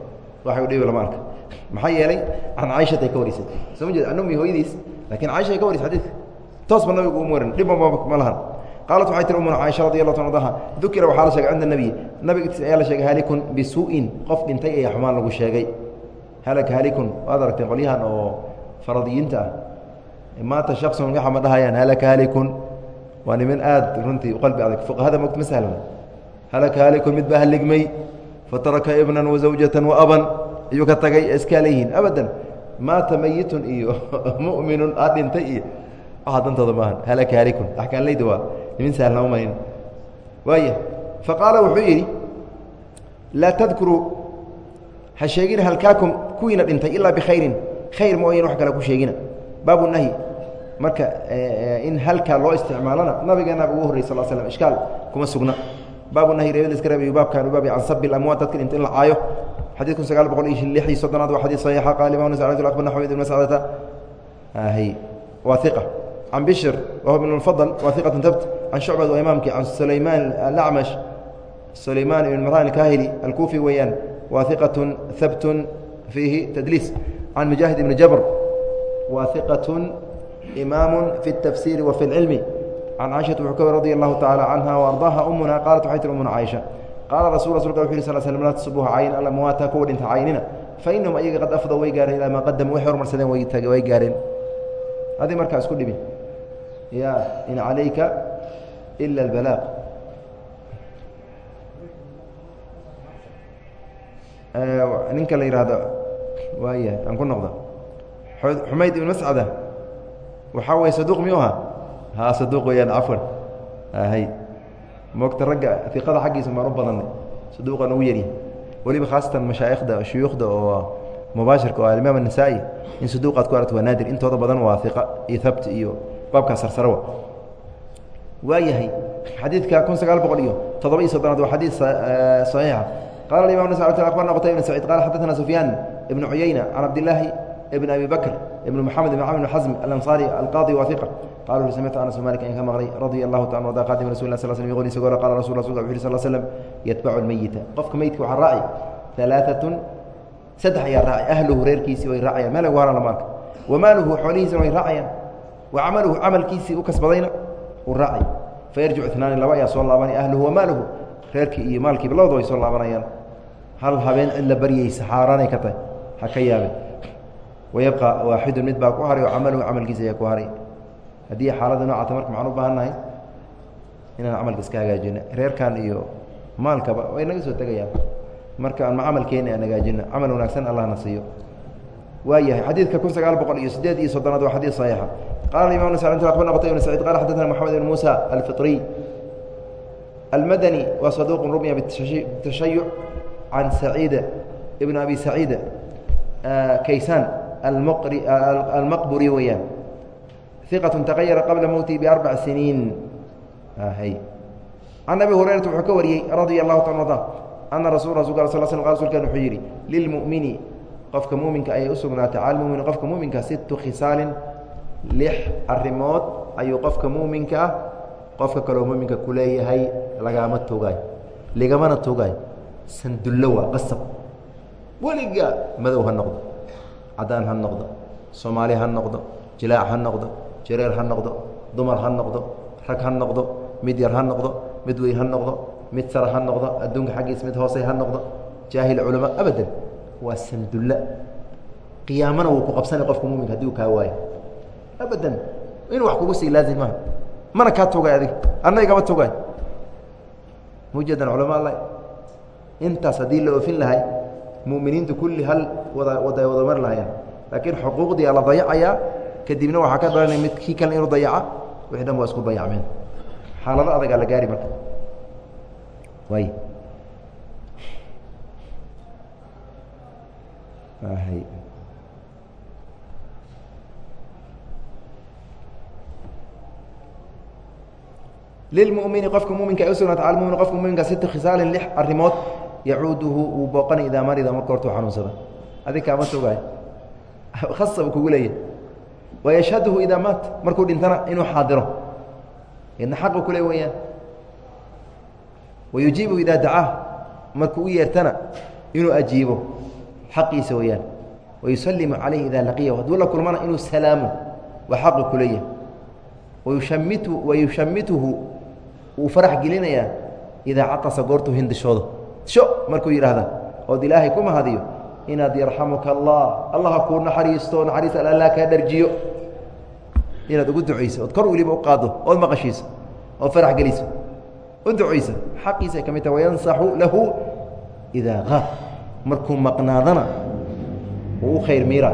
waxay u dhibi lama arka. Maxaa yeelay can caaishata ay ka warisay. Soo ma jeed an ummi hooyadiis? Lakin caaisha ay ka warisay xadidka toosba nabigu uma warin dhibba ma lahan. Qaalat waxay tiri umuna caaisha radi allahu ta adaha dukira waxaa la sheegay cinda nebiy nabiga agtiis ayaa la sheegay halikun bisuu'in qof dhintay ayaa xumaan lagu sheegay. Halaka halikun waad aragteen qolyahan oo faradiyiinta ah maanta shaksun waxa ma dhahayaan halaka halikun? Waa niman aad runtii qalbi adag. Fuqahada mogt ma sahlan. Halaka halikun mid baa haligmay fataraka ibnan wazawjatan waaban iyuu ka tagay iskaa leeyihiin. Abadan maata meyitun iyo mu'minun aa dhintay iyo waxa dantooda maahan. Halaka halikun axkaanleyda waa nimin sahlnama mayn. Waaya faqaala wuxuu yidhi laa tadkuruu ha sheegina halkaakum kuwiina dhintay ilaa bikhayrin khayr mooyan wax kale ku sheegina. Baabu nahyi marka in halkaa loo isticmaalona nabigeennaba ugu horrey sal slm ishkaal kuma sugna. Baabu nahyi reebad iska reebayo baabkan baabi can sabi اlamwaat dadka dhinta in la caayo. Xadid kun sagaal boqol iyo lix iyo soddonaad waa xadid saxiixa qaal imam nas akbar naxmed ibn mascadata hy waa iqa can bishr wahu ibn اlfadl waa iqatun tabt can shucbad waa imaamkii. Can sulaymaan alacmash sulaymaan ibn imran alkahili alkuufi weeyaan waa iqatun habtun fiihi tadliis. Can mujaahid ibni jabr waa iqatun imaamu fi اtafsiri wa fi اlcilmi can caaishata wuxuu ka wari radi allahu tacaala canha وardaaha umuna qaalat waxay tiri umuna caaisha qaala rasul rasulka wuxu yhi sal slm laa tasubuha cayn alamwaata kuwa dhinta caynina fainahum ayaga qad afdow way gaareen ilaa maa qadamu waxay hormarsadeen way gaareen adi markaa isku dhibin ya in calayka ila اlbalaaq ninka la yihahdo waaya aan ku noqda xumayd ibn mascada waxaa weye saduuq miyuu ahaa? Ha saduuq weyaan cafwan hay mogta ragga iqada xaggiisa maan u badanay saduuqaan ugu yaryahy weliba khaasatan mashaaikda shuyuukhda oo mubaashirka oo alimaam anasaa'i in saduuqaad ku aragto waa naadir. Intooda badan waa iqa iyo habti iyo baabkaa sarsarowa waayahay xadiidka kun sagaal boqol iyo toddoba iyo soddonaad waa xadiid eh, saxiixa. Qaala imam ns abana qtay ibn saciid? Qala xadana sufyaan ibn cuyeyna can cabdilaahi ibn abi bakr ibn mxamed ibn camr bn xasm alanصari alqaadi waثiqa qala samictu anas malik an ka maqlay radia allahu ta ada qadim rasul sl sl yqul isagoo qala rasul rasulka wuxu yhi sl slm yatbacu lmeyita qofka meydka waxaa raaci alaaatun saddex ayaa raaci ahluhu reerkiisii way raacayaan meel lagu haran lama arka wamaaluhu xoolihiisina way raacayaan wa camaluhu camalkiisii u kasbadayna uu raacay. Fayarjicu inaani laba ayaa soo laabanay ahluhu wamaaluhu reerkii iyo maalkiiba labadaba way soo laabanayaan. Hal habeen cid la baryaysa xaaraanay ka tahay ha ka yaabin wayabqa waaxidun mid baa ku haray oo camaluhu camalkiisa ayaa ku haray haddii xaaladda noocata marka maxaan u baahan nahay inaan camalka iska hagaajino reerkan iyo maalkaba way naga soo tegayaan marka aan ma camalkeena aan hagaajino camal wanaagsan allahna siiyo almaqburi weeyaan iqaة tagayara qabla mowtihi biarbac siniin can abi hurayrata wuxuu ka wariyey radia allahu ta arda ana sl sl rsulkan wuxuu yidhi lilmumini qofka muminka ayay u sugnaatay cala mumini qofka muminka situ khisaalin lix arimood ayuu qofka muminka ah qofka kaloo muminka ku leeyahay lagaama togaay ligamana togaay sandullo waa qasab weliga madow ha noqdo cadaan ha noqdo soomaali ha noqdo jilaac ha noqdo jareer ha noqdo dumar ha noqdo rag ha noqdo mid yar ha noqdo mid weyn ha noqdo mid sara ha noqdo adduunka xaggiis mid hoose ha noqdo. Jaahil culamaa abadan. Waa sandulla. Qiyaamana wuu ku qabsanay qofka muminka haddii u kaa waayo. Abadan. Inuu wax kugu sii laazim maha mana kaa togay adig anna igama togaay mujadan culama alla intaas haddii la oofin lahay muminiintu kulli hal wada wada mari lahayaan laakiin xuquuqdiia la dayacayaa kadibna waxaa ka dhalanaya mid kii kale inuu dayaca wixii dhan waa isku dayacmeen. Xaalado adagaa la gaari marka. Way. Lilmumini qofka muminka ay usugnaata al mumin qofka muminka sita khisaalin lix arrimood yacuuduhu wuu booqanay idaa marida marka hortuu xanuunsada. Adig kaama togaay khasab kugu leeyahy wayashhaduhu idaa maat markuu dhintana inuu xaadiro. Idna xaqu kule weeyaan. Wayujiibu idaa dacaah markuu u yeertana inuu ajiibo. Xaqiisa weeyaan. Wayusalimu calayhi idaa laqiyahu hadduu la kulmana inuu salaamo waa xaqu kuleeyahay wayushamitu wayushamituhu wuu farax gelinayaa idaa catasa goortuu hindishoodo sho markuu yidhaahda ood ilaahay ku mahadiyo inaad yarxamuka allah allah ha kuu naxariisto naxariis alla kaa dharjiyo. Inaad ugu ducayso ood kor weliba u qaaddo ood maqashiiso ood farax geliso u ducaysa xaqiisay ka mid taha wayansaxu lahu idaa qaab markuu maqnaadana wuu u khayr miira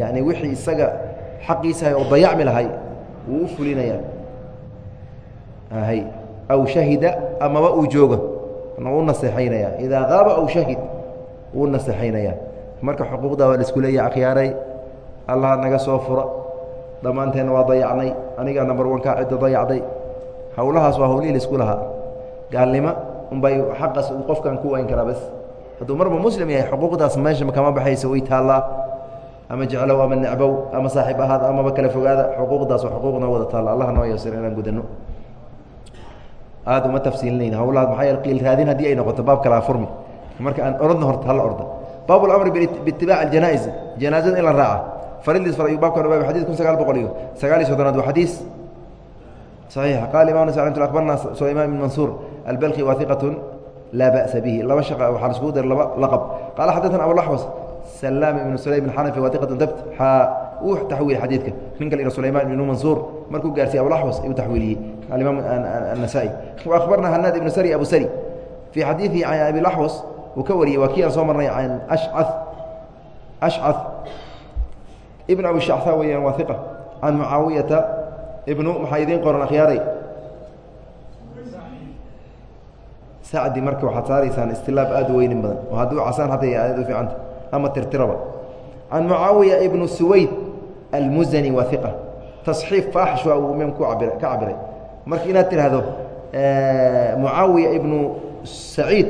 yacni wixii isaga xaqiisahay oo dayacmi lahay wuu u fulinayaa hay aw shahida amaba uu joogo u naseexaynayaa idaa qaaba aw shahid wuu naseexaynayaa marka xuquuqdaa waa la isku akhyaaray. Allah naga soo fura dhammaanteenna waa dayacnay. Anigaa number one-kaa cidda dayacday. Hawlahaas waa hawlihii la isku lahaa. Gaalnimo unbay xaqaas uu qofkan ku wayn karaa bas hadduu marba muslim yahay xuquuqdaas meesha kama baxaysa way taallaa. Ama jeclow ama necbow ama saaxiib ahaad amaba kala fogaada xuquuqdaas waa xuquuqna wada taalla. Allah noo yasir inaan gudano aada uma tafsiilinayn hawlahaas maxaa yeele qiil raadin haddii ay noqoto baab kalaa furmi marka aan orodna horta hala orda baab اlamri biitibaaci اjanaa'iz janaazada in la raaca faridis far ayuu baabkan ogaabay xadid kun sagaal boqol iyo sagaal iyo soddonaad waa xadiis صaxiix qaala imam nas akhbarna sulayman ibn mansuur albalki wa iqatun laa ba'sa bihi laba shaqa waxaa laiskugu dar laba laqab qaala xadaثana abulaxwas salaam ibnu sulaym ibn xanafi wa iqatun dabt xaa uu tawiilay xadiidka. Nin kale sulayman ibnu mansuur markuu gaarsiiy abulaxwas ayuu tawiiliyey alimaam annasaa-i waahbarna hanaad ibnu sari abu sari. Fii xadiidihi can abilaxwas uu ka wariyey waa kii aan soo marnay can ashca ashca ibn abi shacsa weyaan waa iqa can mucaawiyata ibnu maxaa idiin qoran akhyaaray? Sacdi marka waxaad saaraysaan istilaab aad u weynin badan. Oo hadduu casaan xata aad u fiicanta ama tirtiraba. Can mucaawiya ibnu suwayd almuzani waa iqa tasxiif faaxish waa uu abira ka cabiray marka inaad tidhaahdo mucaawiya ibnu saciid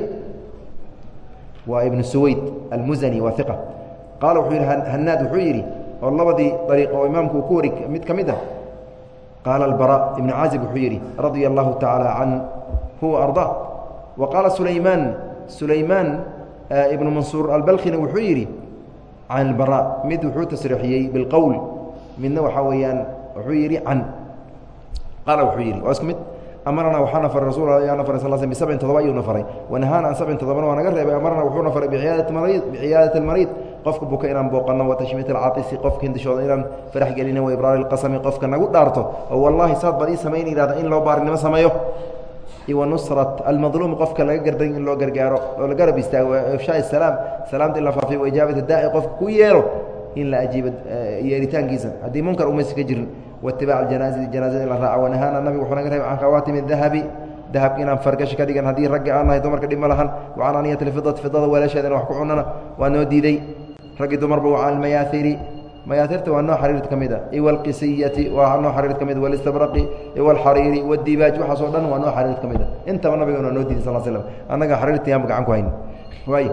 waa ibnu suwayd almuzani waa iqa qaala wuxuu yidhi hanaad wuxuu yidhi oo labadii dariiq oo imaamku uu ku wari mid ka mid ah qaala albara ibnu caazib wuxuu yidhi radia allahu tacaala canhu arda wa qaala sulaymaan sulaymaan ibnu mansuur albalkhina wuxuu yidhi can albara mid wuxuu tasriixiyey bilqowl midna waxaa weeyaan wuxuu yidhi can. Qaala wuxuu yidhi waa isku mid? Amarna waxaana faray rasul ayaana faray sal sl bisabcin todoba ayuuna faray. Wanahaana an sabcin todobana waa naga reebay amarna wuxuuna faray biciyaadati mariid biciyaadati almariid. Qofka buka inaan booqanno wa tashmiit alcaatisi qofka hindishooda inaan farax gelino wa ibraari lqasami qofka nagu dhaarto. Oo wallaahi saad baad ii samayn yihahda in loo baarinimo sameeyo. Iwa nusrat almadluum qofka laga gardan in loo gargaaro oo la garab istaago ifshaa salaam. Salaamta in la faafiyo wa ijaabata daaci qofka ku yeelo in la ajiibo yeeritaankiisa. Haddii munkar umaysa ka jirin waitibaac janaazi janaazada in la raaco wanahaana nabigu wuxuu naga reebay can khawaatimi dahabi dahabka inaan fargashi ka dhigan haddii ragga aan dumarka dhib lahan. Wa can aniyati fidada weelasheedana wax ku cunana. Waa noo diiday. Raggii dumarba wa can almayaairi mayaairta waa noo xariirta ka mid a iwa alqisiyati waa noo xariirta ka mid walistabraqi iwa alxariiri wadibaaj waxaas oo dhan waa noo xariirta ka mid a intaba nabigan noo diiday sal slam annaga xariirta gacan ku hayn. Waay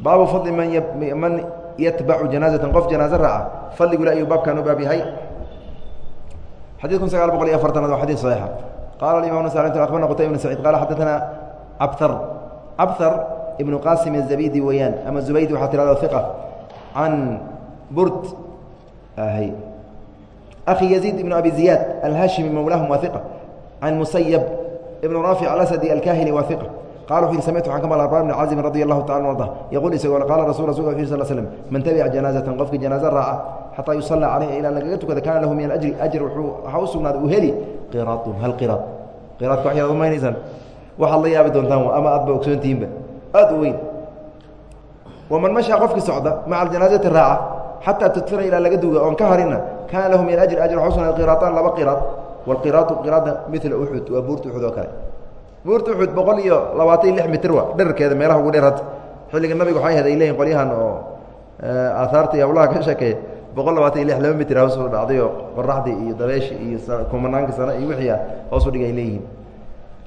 baabu fadli man man yatbacu janaazatan qof janaaze raaca fadligu ilah ayuu baabkan u baab yahay xadid kun sagaal boqol iyo afartanaad waa xadid saxiixa. Qaala alimaam salintu abarna qutay ibn saciid qala xaddatana cabthar cabthar ibnu qaasim azabidi weeyaan ama zubaydi waxaa tirahdo iqa can burt hy akhi yaziid ibnu abi ziyaad alhashimi mowlaahum waa iqa can musayab ibnu raafic alasadi alkahili qala wuxu yhi samictu waxaan ka maqla bara bn caazimi radi allahu tacala arda yaquul isagoo qaala rasul rasulka wuxu yh sal slm man tabica janaazatan qofkii janaaze raaca xataa yusallaa calayha ilaa lagaga tukada kaana lahu min alajri ajr wuxuu waxaa u sugnaaday uu heli qiraatun hal qiraad qiraadka wax yaad umaynaysaan waxaad la yaabi doontaan ama aadba ogsoontihiinba aad u weyn waman mashaa qofkii socda maca aljanaazati raaca xataa tudfira ilaa laga duga oon ka harina kaana lahu min ajri ajr waxaa usugnaday qiraataan laba qiraad waalqiraatu qiraada mila uxud waa buurta uxud oo kale buurta uxud boqol iyo labaatan iyo lix mitir wa dherarkeeda meelaha ugu dheer hadda. Xilliga nabiga waxay ahayd ay leeyihiin qolyahan oo aahaarta iyo hawlaha ka sheekeeya boqol labaatan iyo lix laba mitir hoosoo dhacday oo qoraxdii iyo dabeeshi iyo kumanaanka sano iyo wixii ah hoosu dhig ay leeyihiin.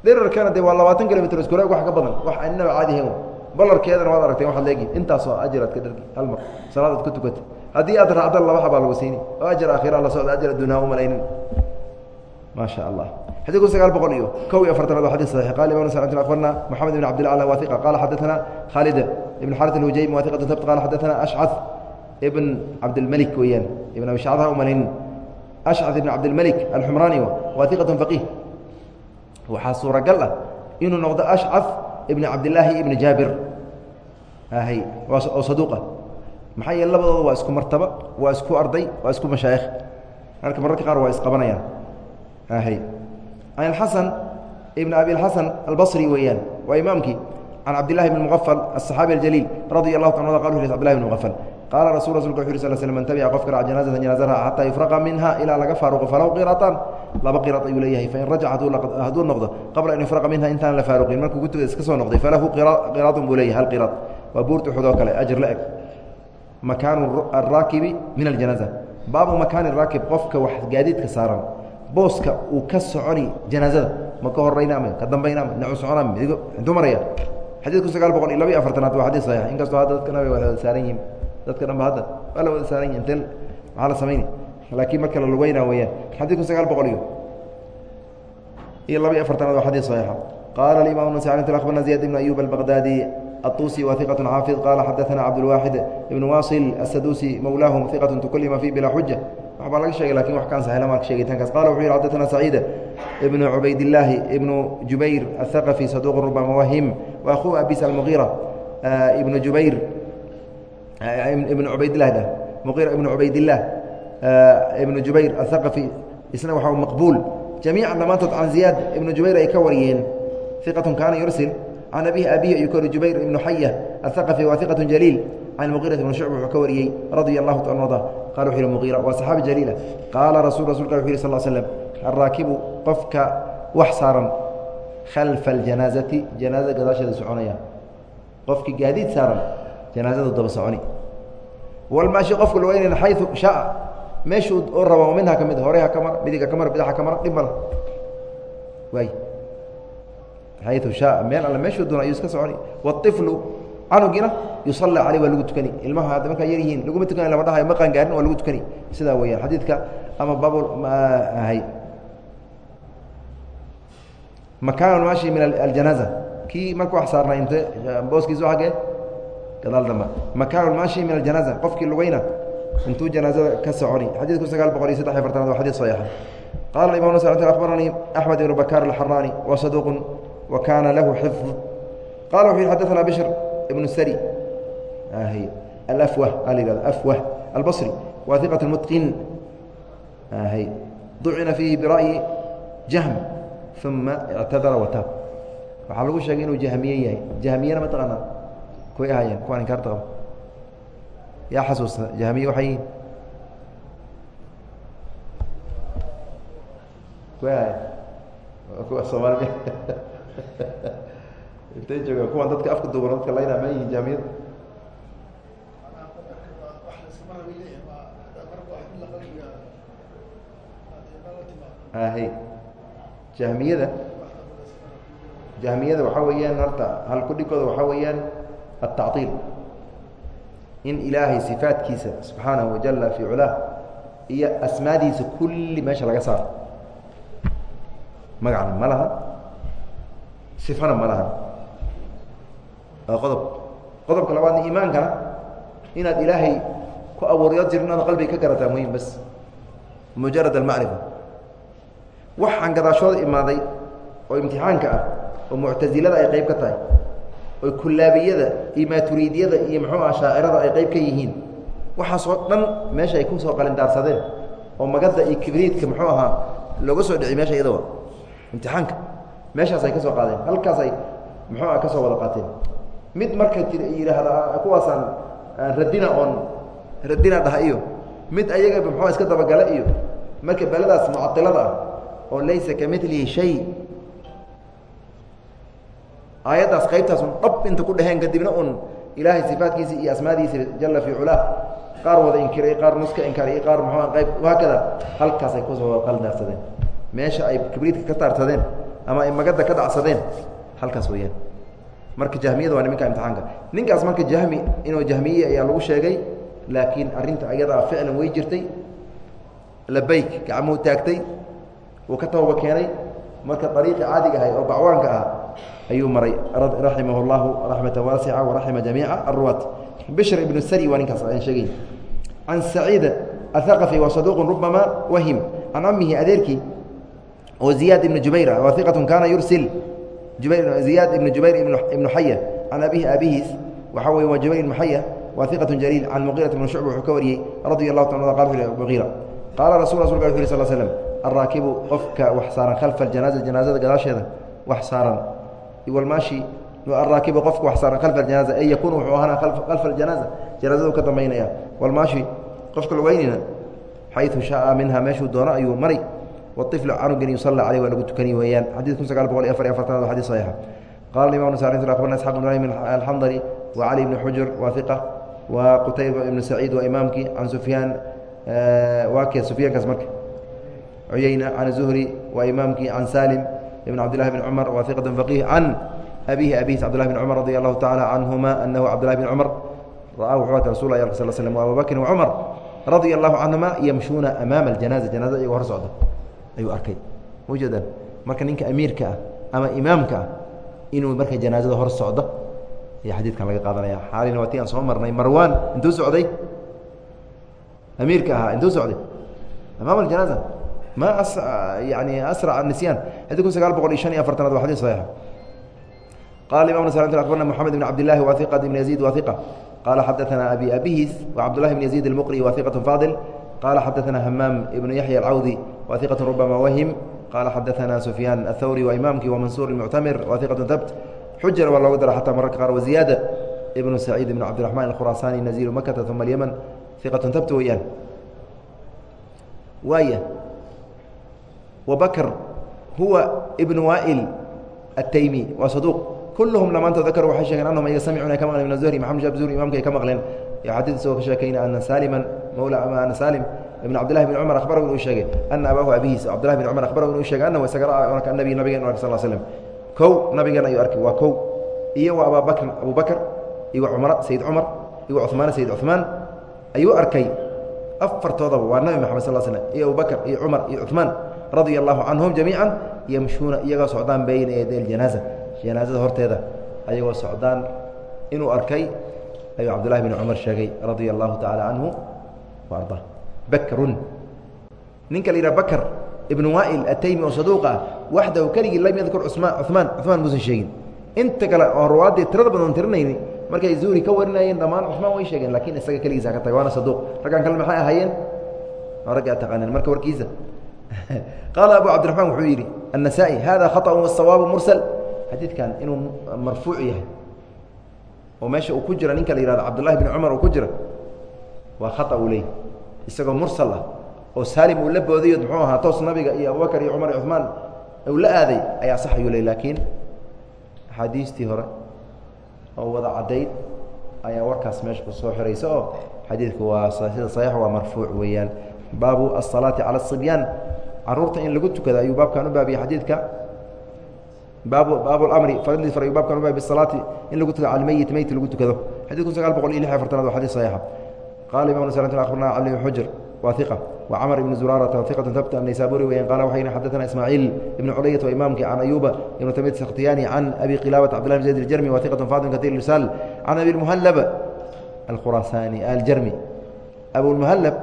Dherarkana de waa labaatan kilomitr iskule wax ka badan. Wax inaba caadi ahayn balarkeedana waad aragteen waxaad leegi intaasoo ajir aad ka dhargi hal mar. Salaad aad ku tukata haddii aad raacda laba xabaa lagu siini oo ajar aakhira la socda ajar adduunyaha umalaynin ma sha allah waxaa suuragal ah mashaayikh. Marka mararka qaar waa isqabanayaan hy can alxasan ibn abi alxasan albasri weeyaan waa imaamkii can cabdillahi bn muqafal aلصaxaabi aljaliil radia allahu ta qal u cbdillahi bn muqafal qaala rasul rasulka wuxu uri sl sl man tabica qofka raca janaazatan janaaza raca xataa yufraqa minha ilaa laga faaruqo falahu qiraataan laba qiraad ayuu leeyahay fain rajac hadduu noqdo qabla an yufraqa minha intaan la faaruqin markuu kutugada iska soo noqday falahu qiraadun buu leeyahay hal qiraad waa buurta uxud oo kale ajir la eg makaanu araakibi min aljanaaza baabu makaani raakib qofka wax gaadiidka saaran booska uu ka soconi janaazada ma ka horaynaama ka dambaynaama dhinacu soconaa midigo intuu maraya xadiidku sagaal boqol iyo laba iyo afartanaad waa xadiis saxiix inkastoo hadda dadka nabiga waa wada saaran yihiin dadka dhan ba hadda waa la wada saaran yihin inteen maxaa la samayni laakiin marka la lugeynaa weeyaan xadiidku sagaal boqol iyo iyo laba iyo afartanaad waa xadiis saxiixa qaala alimam nasai akhbarna ziyad ibn ayub albaqdaadi الطuسي وثقة xاaفظ qال xadثna cبدالواxد بن واصل السdوسي mولاaهم ثقة تklima في بلا xuجة waxbaa laga sheegay laakiin wax kaan saxila maa sheegitaankaas qala wuxuu yihi xaddatana saciida ibnu cubaydillaahi ibnu jubayr athaqafi saduuq rubama wahim wa abis almuqiira eh, ibnu jubayr eh, ibnu cubaydilah da muqiira ibnu cubaydillaah eh, ibnu jubayr athaqafi isna waxa maqbuul. Jamiican dhammaantood can ziyaad ibnu jubayr ay ka wariyeen iqatun kaana yursil can abihi abihi ayuu jubayr ibnu xaya athaqafi wa iqatu jaliil can muqirat ibn shucb wuxuu ka wariyey radia allahu ta arda qala wuxu yhi muqiira waa saxaabi jaliila qaala rasul rasulka wuxu yhi sal slm alraakibu qofka wax saaran khalfa aljanaazati janaazada gadaasheeda soconaya qofkii gaadiid saaran janaazada daba soconi walmaashi qofku lugeynayna xayu shaa meeshuu u rabo minha ka mid hore ha ka mara midiga ka mara bidaxa ka mara dhib mala waay xayu shaa meel alle meeshuu doona ayuu iska soconi waiflu canugiina yusala caleh waa lagu tukani. Ilmaha hadda markaa yar yihiin laguma tukana lama dhahayo ma qaangaarin waa lagu tukani. Sidaa weyaan xadiidka ama babl ahay. Makaanu mashi min aljanaaza. Kii marka wax saarnaa inte booskiisu agee gadaal damba makaanu maashi min aljanaaza. Qofkii lugayna intuu janaazada ka soconi. Xadiidku sagaal boqol iyo saddex iy fartanaad waa xadiid saxiixa qaala imam sacd akhbaranii axmed ibnu bakaar alxaraani wa saduuqun wa kaana lahu xifd qala wuxu yidhi xadaثna bishr ibn sari. Ah, Alafwah a la afwah albasri. Waa iqaة mutqin ah, ducina fiihi bira'yi jahm. Uma ictadara wataab waxaa lagu sheegay inuu jahmiye yahay. Jahmiyena ma taqaanaa? Kuway ahaayeen kuwaan inkaarta qaba yaa xasuusta jahmiye waxay yihiin kuway ahaayeen. Kuwa soomaali intay joogaan kuwan dadka afka duuban dadka laynaa ma yihiin jaamiyada ahy jahmiyada? Jahmiyada waxaa weeyaan horta halkudhigooda waxaa weeyaan altacطiil in ilaahay sifaatkiisa subxaanahu wajala fi culaah iyo asmaadiisa kulli meesha laga saaro. Magacna ma laha sifana ma qodob. Qodobka labaadna iimaankana inaad ilaahay ku abuuryo jir inaad qalbiga ka garataa muhiim bas. Mujarad almacrifa waxaan gadaashooda imaaday oo imtixaanka ah oo muctasilada ay qayb ka tahay oo kullaabiyada iyo maaturiidiyada iyo muxuu ah shaacirada ay qayb ka yihiin waxaasoo dhan meesha ay ku soo qalindaarsadeen oo magada iyo kibriidka muxuu ahaa looga soo dhici meesha iyadoo. Imtixaanka. Meeshaas ay ka soo qaadeen. Halkaas ay muxuu ah ka soo wada qaateen mid marka yidhaahda kuwaasaan radina oon radina dhaha iyo mid ayagaba muxua iska dabagala iyo marka beladaas mucailada ah oo laysa kamilihi shay. Aayaddaas qaybtaas un dhab inta ku dheheen kadibna un ilaahay sifaatkiisa iyo asmaadiisa jala fii culaa qaar wada inkiray qaar nuska inkaray qaar muxua qayb haakada halkaas ay ku soo qaldaarsadeen. Meesha ay kibriidka ka taarsadeen ama ay magada ka dhacsadeen halkaas weeyaan marka jahmiyada waa nimanka imtixaanka. Ninkaas marka jahmi inuu jahmiye ayaa lagu sheegay laakiin arinta ayadaa ficlan way jirtay. Labayk gacmuhu taagtay uu ka tawba keenay. Marka ariiqi caadiga ahay oo bacwaanka ah ayuu maray. Raximah اllahu raxmata waasica waraxima jamiica aruwaat bishr ibnu sari waa ninkaas aan sheegay. Can saciid athaqafi wa saduuq rubama wahim. Can camihi adeerkii oo ziyaad ibnu jubayr ah wa iqat kaana yursil ziyaad ibnu jubayr ibnu xaya can abihi abihiis. Waxaa wey waa jubayr ibnu xaya wa iqat jaliil can muqirat ibn shucba wuxuu ka wariyey radia allahu ta muqiira qaala rasul rasulka wuxu yh sl slm alraakibu qofka wax saaran khalfa janaaza janaazada gadaasheeda wax saaran. Walmaashi alraakibu qofka wax saaran khalfa janaaza ay yakuunu wuxuu ahaana khalfa janaaza janaazadu ka dambaynaya. Walmaashi qofka lugeynina xayu shaaa minha meeshuu doono ayuu mari wطifl canugan yusala caleyh waa lagu tukani weeyaan. Xadid kun sagaal boqol iyo afar iyo afartanaad xadis saxiixa qala imam nasai abarna isxaq bn ibrahim alxandari wa cali bni xujur waa iqa wa qutayba ibnu saciid waa imaamkii can sufyaan waa kee? Sufyaankaas marka. Cuyeyna can zuhri waa imaamkii can salim ibn cabdillahi bn cumar waa iqat faqih can abihi abihiis cabdillahi bn cumar radi allahu tacala canhuma anahu cabdillahi bn cumar ra'a wuxuu ata rasul lah sal slm abubakrin wacumar radia allahu canhuma yamshuuna amaama aljanaza janazada iyagoo hor socda ayuu arkay. Ujeedaan marka ninka amiirka ah ama imaamka ah inuu marka janaazada hor socdo ayaa xadiidkan laga qaadanaya. Xaalina waa ti aan soo marnay marwan intuu socday? Amiirka ahaa intuu socday? Amaam ajanaaza ma yani asrac nisyaan xadid kun sagaal boqol iyo shan iyo afartanaad waa xadis saxiixa. Qala imam nas abarna moxamed ibn cabd llahi wa iqat ibn yaziid wa iqa qala xadaثana abi abihiis wa cabdullahi bn yaziid almuqri wa iqat fadil. Qala xadaثana hamaam ibnu yaxya alcawdi wa iqat rubama wahim qala xadaثana sufyaan athawri wa imaamkii wamansuur اmuctamir wa iqat habt xujana waa loogu dara xataa mararka qaar waziyaada ibnu saciid ibn cabdiraxman alkhuraasani nazilu makata uma alyaman iqat habt weeyaan waaya wabakr huwa ibn wail ataymi waa saduuq kulluhum dhammaantood dakaruu waxay sheegeen anahum iyaga samicuna ka maqleen min zuhri maxamed shab zuhri imamka ay ka maqleen xadiid isagoo ka sheekayna ana saliman mawla ana salim ibn cabdillahi bn cumar akhbarahu inuu sheegay ana abaahu abihiis cabdillahi bn cumar akhbarahu inuu sheegay annahu isaga ra'a nabi nabigen ark sal slm kow nabigan ayuu arkay waa kow. Iyo wa abaabakrin abu bakr cumara sayid cumar iyo cumaan sayid cumaan ayuu arkay afartoodaba waa nabi maxamed sal slm iyo abubakr iyo cumar iyo cumaan radia allahu canhum jamiica yamshuuna iyagoo socdaan bayna yaday janaaza janaazada horteeda ayagoo socdaan inuu arkay ayuu cabdullahi bn cumar sheegay radia allahu tacaala canhu wa arda bakrun ninka la yidhaha bakr ibn wail ataymi oo saduuq ah waxdahu keligii lam yadkur cusmaan cumaan cumaan muusan sheegin inta kale oo ruwaaddii tirada badan tirinayni markay zuhri ka warinayeen dhammaan cumaan way sheegeen lakiin isaga keligiisa ka tagay waana saduuq raggan kale maxay ahaayeen raggaa taqaaneen marka warkiisa qaala abu cabdiraxmaan wuxuu yidhi النasaaئي hada khaطأ والsawaabu mursل xadiidkan inuu marfuuc yahay oo meesha uu ku jira ninka la yihahdo cabdullahi bn cumar uu ku jira waa khaطأ uu leey isagoo mursal ah oo saalim uu la boodayod muxuu ahaa toos nabiga iyo abubakar iyo cumar iyo cumaan uu la aaday ayaa sax ayuu le laakiin axaadiistii hore oo wada caddayd ayaa warkaas meesha ku soo xiraysa oo xadiidku waa sida saxiix waa marfuuc weeyaan. Baabu asalaati cala asibyaan carruurta in lagu tukada ayuu baabkan u baabiyey xadiidka. Baab baabmri aradis baabkan u baabiy salaati in lagu tukado calmeyit meyt lagu tukado. Xadid kun sagaal boqol iyo lix iyo afartanaad waa xadiis saxiixa qala imam abarna cali xujr wa iq wa camr ibni zuraarata iqatan tabt anaysaaburi weyan qala waxay xadana ismaaciil ibni culayata imamki can ayuba ibnu tamid sakhtiyaani can abi qilaabata cbdillah bn zayd iljarmi wa iqatan fatim katir irsaal can abi muhalaba alkhuraasaani aljarmi abumuhalab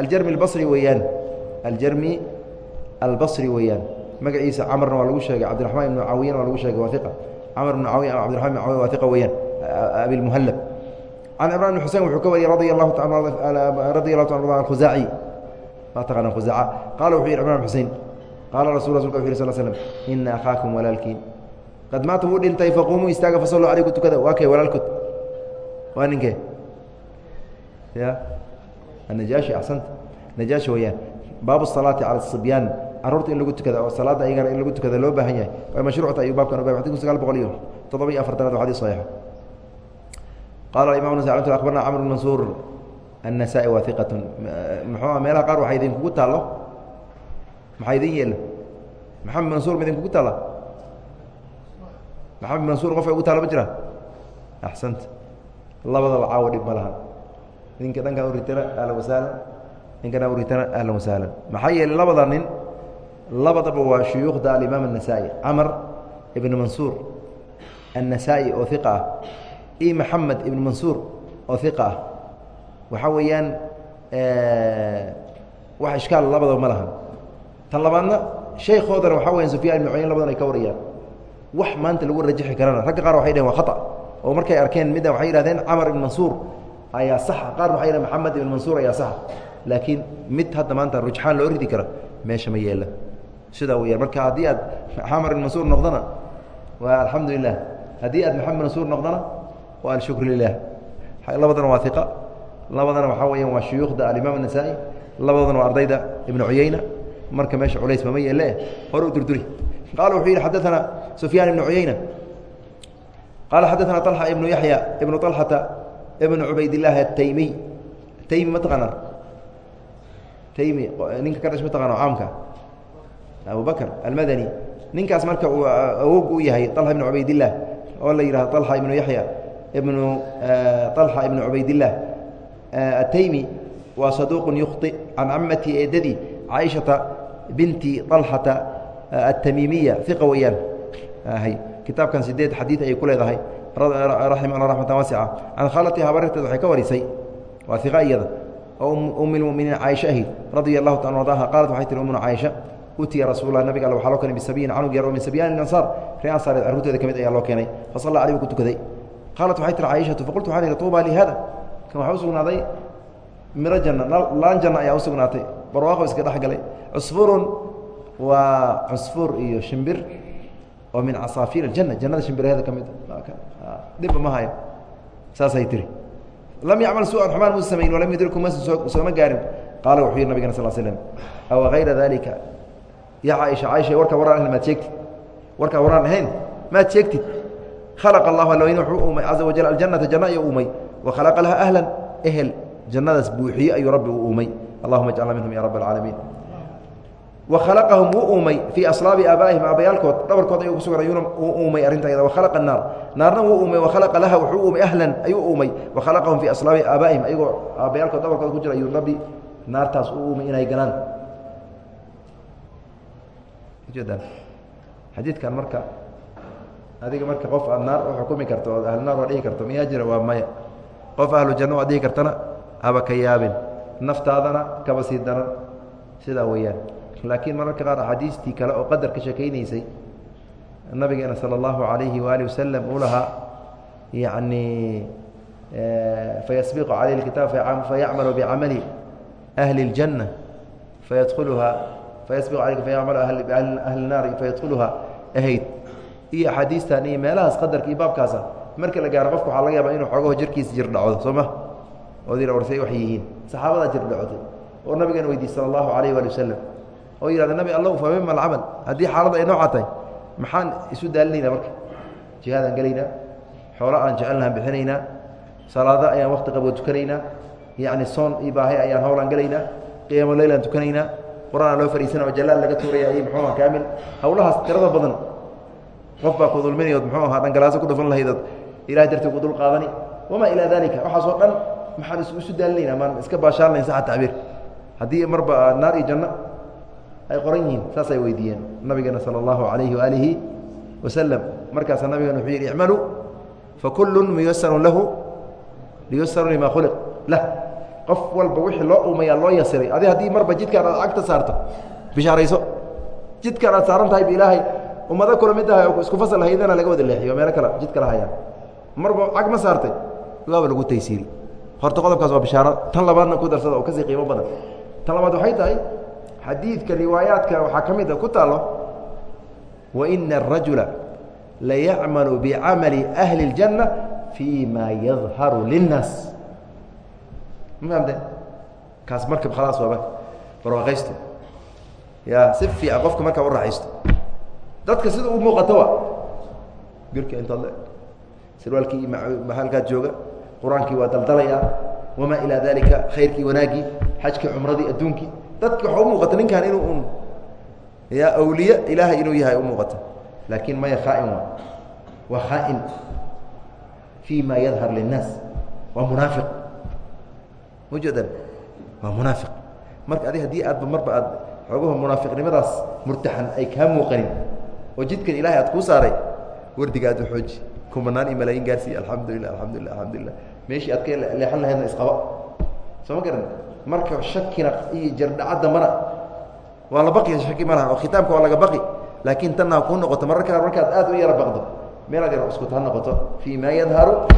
aljarmi albasri weeyaan aljarmi albasri weeyaan magaciisa camarna waa lagu sheegay cabdiraxmaan ibn mucaawiyana waa lagu sheegay waa iqa camr ibn mucaawiya cabdiraxman ibn mucawiya waa iqa weeyaan abimuhalab can cimran bn xusein wuxuu ka wariyey radi alahu radi alahu ta khuzaaci waa taqaana khuzaaca qaala wuxuu yihi cimran xusein qaala rasul rasulka wuxu yh sl slm ina akhaakum walaalkiin qad maata wuu dhintay faquumuu istaaga fasalluu calayku tukada waa kay walaalkood waa ninkee ya anajaashi axsanta najaashi weeyaan baabu salaati cala sibyaan carruurta in lagu tukada oo salaadda ayagana in lagu tukada loo baahan yahay mashruucta ayuu baabkan uba kun sagaal boqol iyo toddoba iyo afartanaad waa xadis saxiixa qaala imam nas abarna camr bn mansuur النسائي waa ثiqaة mxuu meelaha qaar waxaa idinkugu taalo maxaa idin yeela maxamed mansuur ma idinkugu taala maxamed mansuur qof ay ugu taalo ma jira axsanta labadaba caawa dhib ma laha ninka dhankan uritana ahlan wasahlan ninkana uritana ahlan wasahlan maxaa yeelay labada nin labadaba waa shuyuukhda alimaam النasaaئي camar ibn mansuur النasaaئي oo ثiqa ah iyo maxamed ibn mansuur oo ثiqa ah. Waxaa weeyaan wax ishkaal labadaba ma laha tan labaadna sheekoodana waxaa weyan sufyan ibn cuyayn labadan ay ka wariyaan. Wax maanta lagu rajixi karana ragga qaar waxay dhaheen waa khata. Oo markay arkeen midda waxay yihahdeen camar ibn mansuur ayaa saxa. Qaarna waxay dhaheen maxamed ibn mansuur ayaa saxa. Laakiin mid hadda maanta rujxaan loo ridi kara meesha ma yeela. Sidaa weyaan marka haddii aad camar ibn mansuur noqdona waa alxamdu lilah haddii aad maxamed mansuur noqdona waa alshukru lilah labadana waa iqa labadana waxaa weyaan waa shuyuukhda alimaam النasaaئي labadoodana waa ardayda ibnu cuyayna marka meesha culays mama yeele hore u durduri qala wuxuu yihi xadaثana sufyaan ibnu cuyayna qala xadaثana طلxa ibnu yaحya ibnu طلxata ibnu cubaydالlahi الtaymiy taymi ma taqaanaa taymi ninka ka dhash ma taqana caamka abu bakr almadani ninkaas marka uu awog u yahay طلxa ibnu cubaydالlah oo la yihahdo طلxa ibnu yaحya ibnu طلxa ibnu cubaydالlah التyمي waa صدوq يkطئ عan cmti eedadii caiشhaةa binti طلحaةa التmimiya ثiqa weyaan kitaabkan sideed xadiiث ayay ku leedahay raximah ا رaحمaة waasعة can khaalati habarirteed waxay ka warisay waa iqa iyada oo um الmؤminiin caaisha ahayd radia الlahu ta adaha qaalat waxay tihi umna caaisha utiya rasuul lah nabiga all waxaa loo keenay bisabiyin canug yar oo min sabyan الأnsaar ree ansaareed carruurteeda ka mid ayaa loo keenay fasalla alيh ku tukaday qaalat waxay tihi caaishatu faqultu waxaan ihi طuuba lihada kan waxaa usugnaaday miro janna laan janna ayaa usugnaatay barwaaqo iska dhex galay. Cusfurun waa cusfur iyo shimbir oo min casaafiir اjanna jannada shimbiraheeda ka mid dhibba ma hayo. Saasay tihi lam yacmal su'an xumaan mu samayn walam yudriku ma sooma gaarin. Qaala wuxuu yihi nabigana sal slm aw hayra dalika ya caaisha caaisha warkaa waraan ahayn maad sheegtid. Warkaa waraan ahayn maad sheegtid khalaq allahu all wuxuu uumay caza wajal aljannata janno ayuu uumay wa khalaqa laha ahlan ehel jannadaas buuxiyey ayuu rabbi u uumay allahuma ajcalna minhum ya rab alcaalamiin wa khalaqahum wuu uumay fii aslaabi aaba'ihim aabayaalkood dhabarkood ayuu ku sugan ayuuna uu uumay arrinta yada wakhalaqa naar naarna wuu uumay wakhalaqa laha wuxuu uumay ahlan ayuu uumay wakhalaqahum fii aslaabi aaba'ihim ayagoo aabayaalkood dhabarkooda ku jira ayuu rabbi naartaas u uumay inay galaan xadiidkan marka adiga marka qof aad naar u xukumi karto ood ahlu naar waa dhihi karto miyaa jira? Waa maya. Qof ahlu janno waad dhihi kartana haba ka yaabin. Naftaadana kaba sii daran. Sidaa weeyaan. Laakiin mararka qaar axaadiistii kale oo qadarka sheekaynaysay nabigeena sala allahu calayhi waaalih wasalam uu lahaa yacni fayasbiqu calayhi lkitaab fayacmalu bicamali ahli اljanna fayadkhuluhaa fayasbiqu alayhi fayacmalu ahli naari fayadkhuluhaa ahayd iyo axaadiistan iyo meelahaas qadarka iyo baabkaasa marka la gaaro qofka waxaa laga yaabaa inuu xoogaho jirkiisa jir dhacdo soo ma? Oodina warsay waxay yihiin. Saxaabadaa jir dhacotay oo nabigeena weydiis sala allahu calayh waali wasalam oo yihahda nabi allow fa mima alcamal haddii xaaladda ay noocaa tahay maxaan isu daalinaynaa marka? Jihaadaan gelaynaa xoolo aan jecelnahaan bixinaynaa salaado ayaan wakti qaboo tukanaynaa yacni soon iyo baahay ayaan howlaan gelaynaa qiyaamo leylaan tukanaynaa qur'aan loo fariisana oo jalaal laga tuuraya iyo muxuuha kaamil. Howlahaas tirada badan qof baa ku dulminayood muxuu ahaa dhangalaaso ku dhufan lahaydood ilahay dartii ku dul qaadani. Wamaa ilaa dalika waxaasoo dhan maxaan isu daalinaynaa maan iska baashaalnayn saxa tacbiir. Haddii marba naar iyo janno ay qoran yihiin saasay weydiiyeen nabigeena sala allahu calayhi waaalihi wasalam markaasaa nabigeena wuxuu yidhi icmaluu fakullun muyasarun lahu liyusaru lima khuliq. Lah qof walba wixii loo umayaa loo yasiray adi haddii marba jidkaan aad cagta saarto bishaarayso. Jidkaan aad saaran tahay ba ilaahay ummado kula mid oo isku fasal haydana laga wada leexiyo meelo kale jid kala hayaan. Marba cag ma saartay waaba lagu taysiiri horta qodobkaas waa bishaaro. Tan labaadna ku darsada oo ka sii qiimo badan. Tan labaad waxay tahay xadiidka riwaayaadka waxaa ka mid a ku taalo waina arajula layacmalu bicamali ahli اljanna fii ma yadharu linnaas ma fahamte kaas marka khalaas waaba. Barwaaqaysto. Ya si fiican qofka markaa u raaxaysto dadka sida u muuqato wa birka intood le sarwaalkii halkaad jooga qur'aankii waa daldalayaa wamaa ilaa dalika khayrkii wanaaggii xajkii cumradii adduunkii dadka waxa u muuqata ninkan inuu un ya awliye ilaahay inuu yahay u muuqata laakiin maya khaain waa waa khaain fii ma yadhar linnaas waa munaafiq mujadan waa munaafiq marka adi haddii aadba marba aad xoogaho munaafiqnimadaas murtaxan ay kaa muuqanin oo jidkan ilahay aad kuu saaray wardiga aad kumanaan iyo malaayin gaarsiiy alxamdulilah alxamdulilah alxamdulilah meeshii aad ka leexan lahaydna isqaba. Soo ma garan? Marka shakina iyo jardhaca dambana waa la baqi shaki ma laha oo khitaamka waa laga baqi. Laakiin tanna ha noqoto mararka markaad aad u yara baqdo meelaad yar iskuta ha noqoto. Fii ma yadharu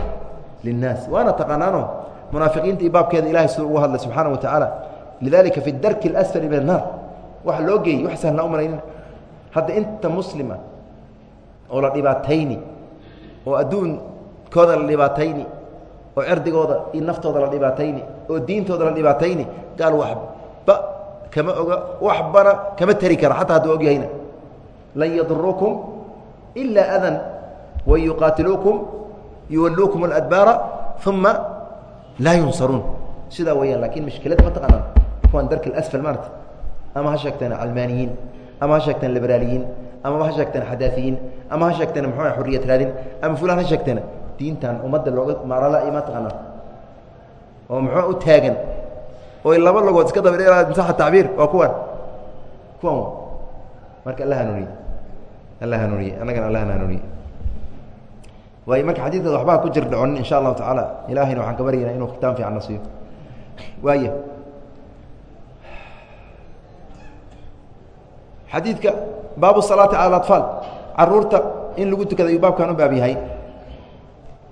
linnaas. Waana taqaanaano munaafiqiinta iyo baabkeeda ilahay siduu ugu hadlay subxaana wa tacaala lidalika fi darki اlasfali min annaar waxa loo geeyey wax sahlan u malaynina hadda inta muslima oo la dhibaatayni oo adduunkooda la dhibaatayni oo cerdigooda iyo naftooda la dhibaatayni oo diintooda la dhibaatayni gaal waxba kama oga waxbana kama teri kara xataa hadduu og lan yaduruukum ilaa adan wan yuqaatiluukum yuwalluukum اladbaara uma laa yunsaruun sidaa weyaan laakiin mishkilada ma taqaanaan. Kuwan darki asfal maarata ama ha sheegteen calmaaniyiin ama ha sheegteen liberaaliyiin amaba ha sheegteen xadaafiyiin ama ha sheegteen muxuu xuriyat raadin ama fulan ha sheegteen diintan ummadda looga maarala iyo ma taqaanaan oo muxuu u taagan oy laba logood iska daba masaxa tacbiir waa kuwan kuwan marka alla hanuuniye alla hanuuniye annagana allahna hanuuniye waayo marka xadiidkaas waxbaa ku jir dhaconin insha allahu tacaala ilaahayna waxaan ka baryaynaa inuu kitaab fiican na siiyo waaya xadiidka baabu salaati cala aطfaal caruurta in lagu tukada ayuu baabkan u baab yahay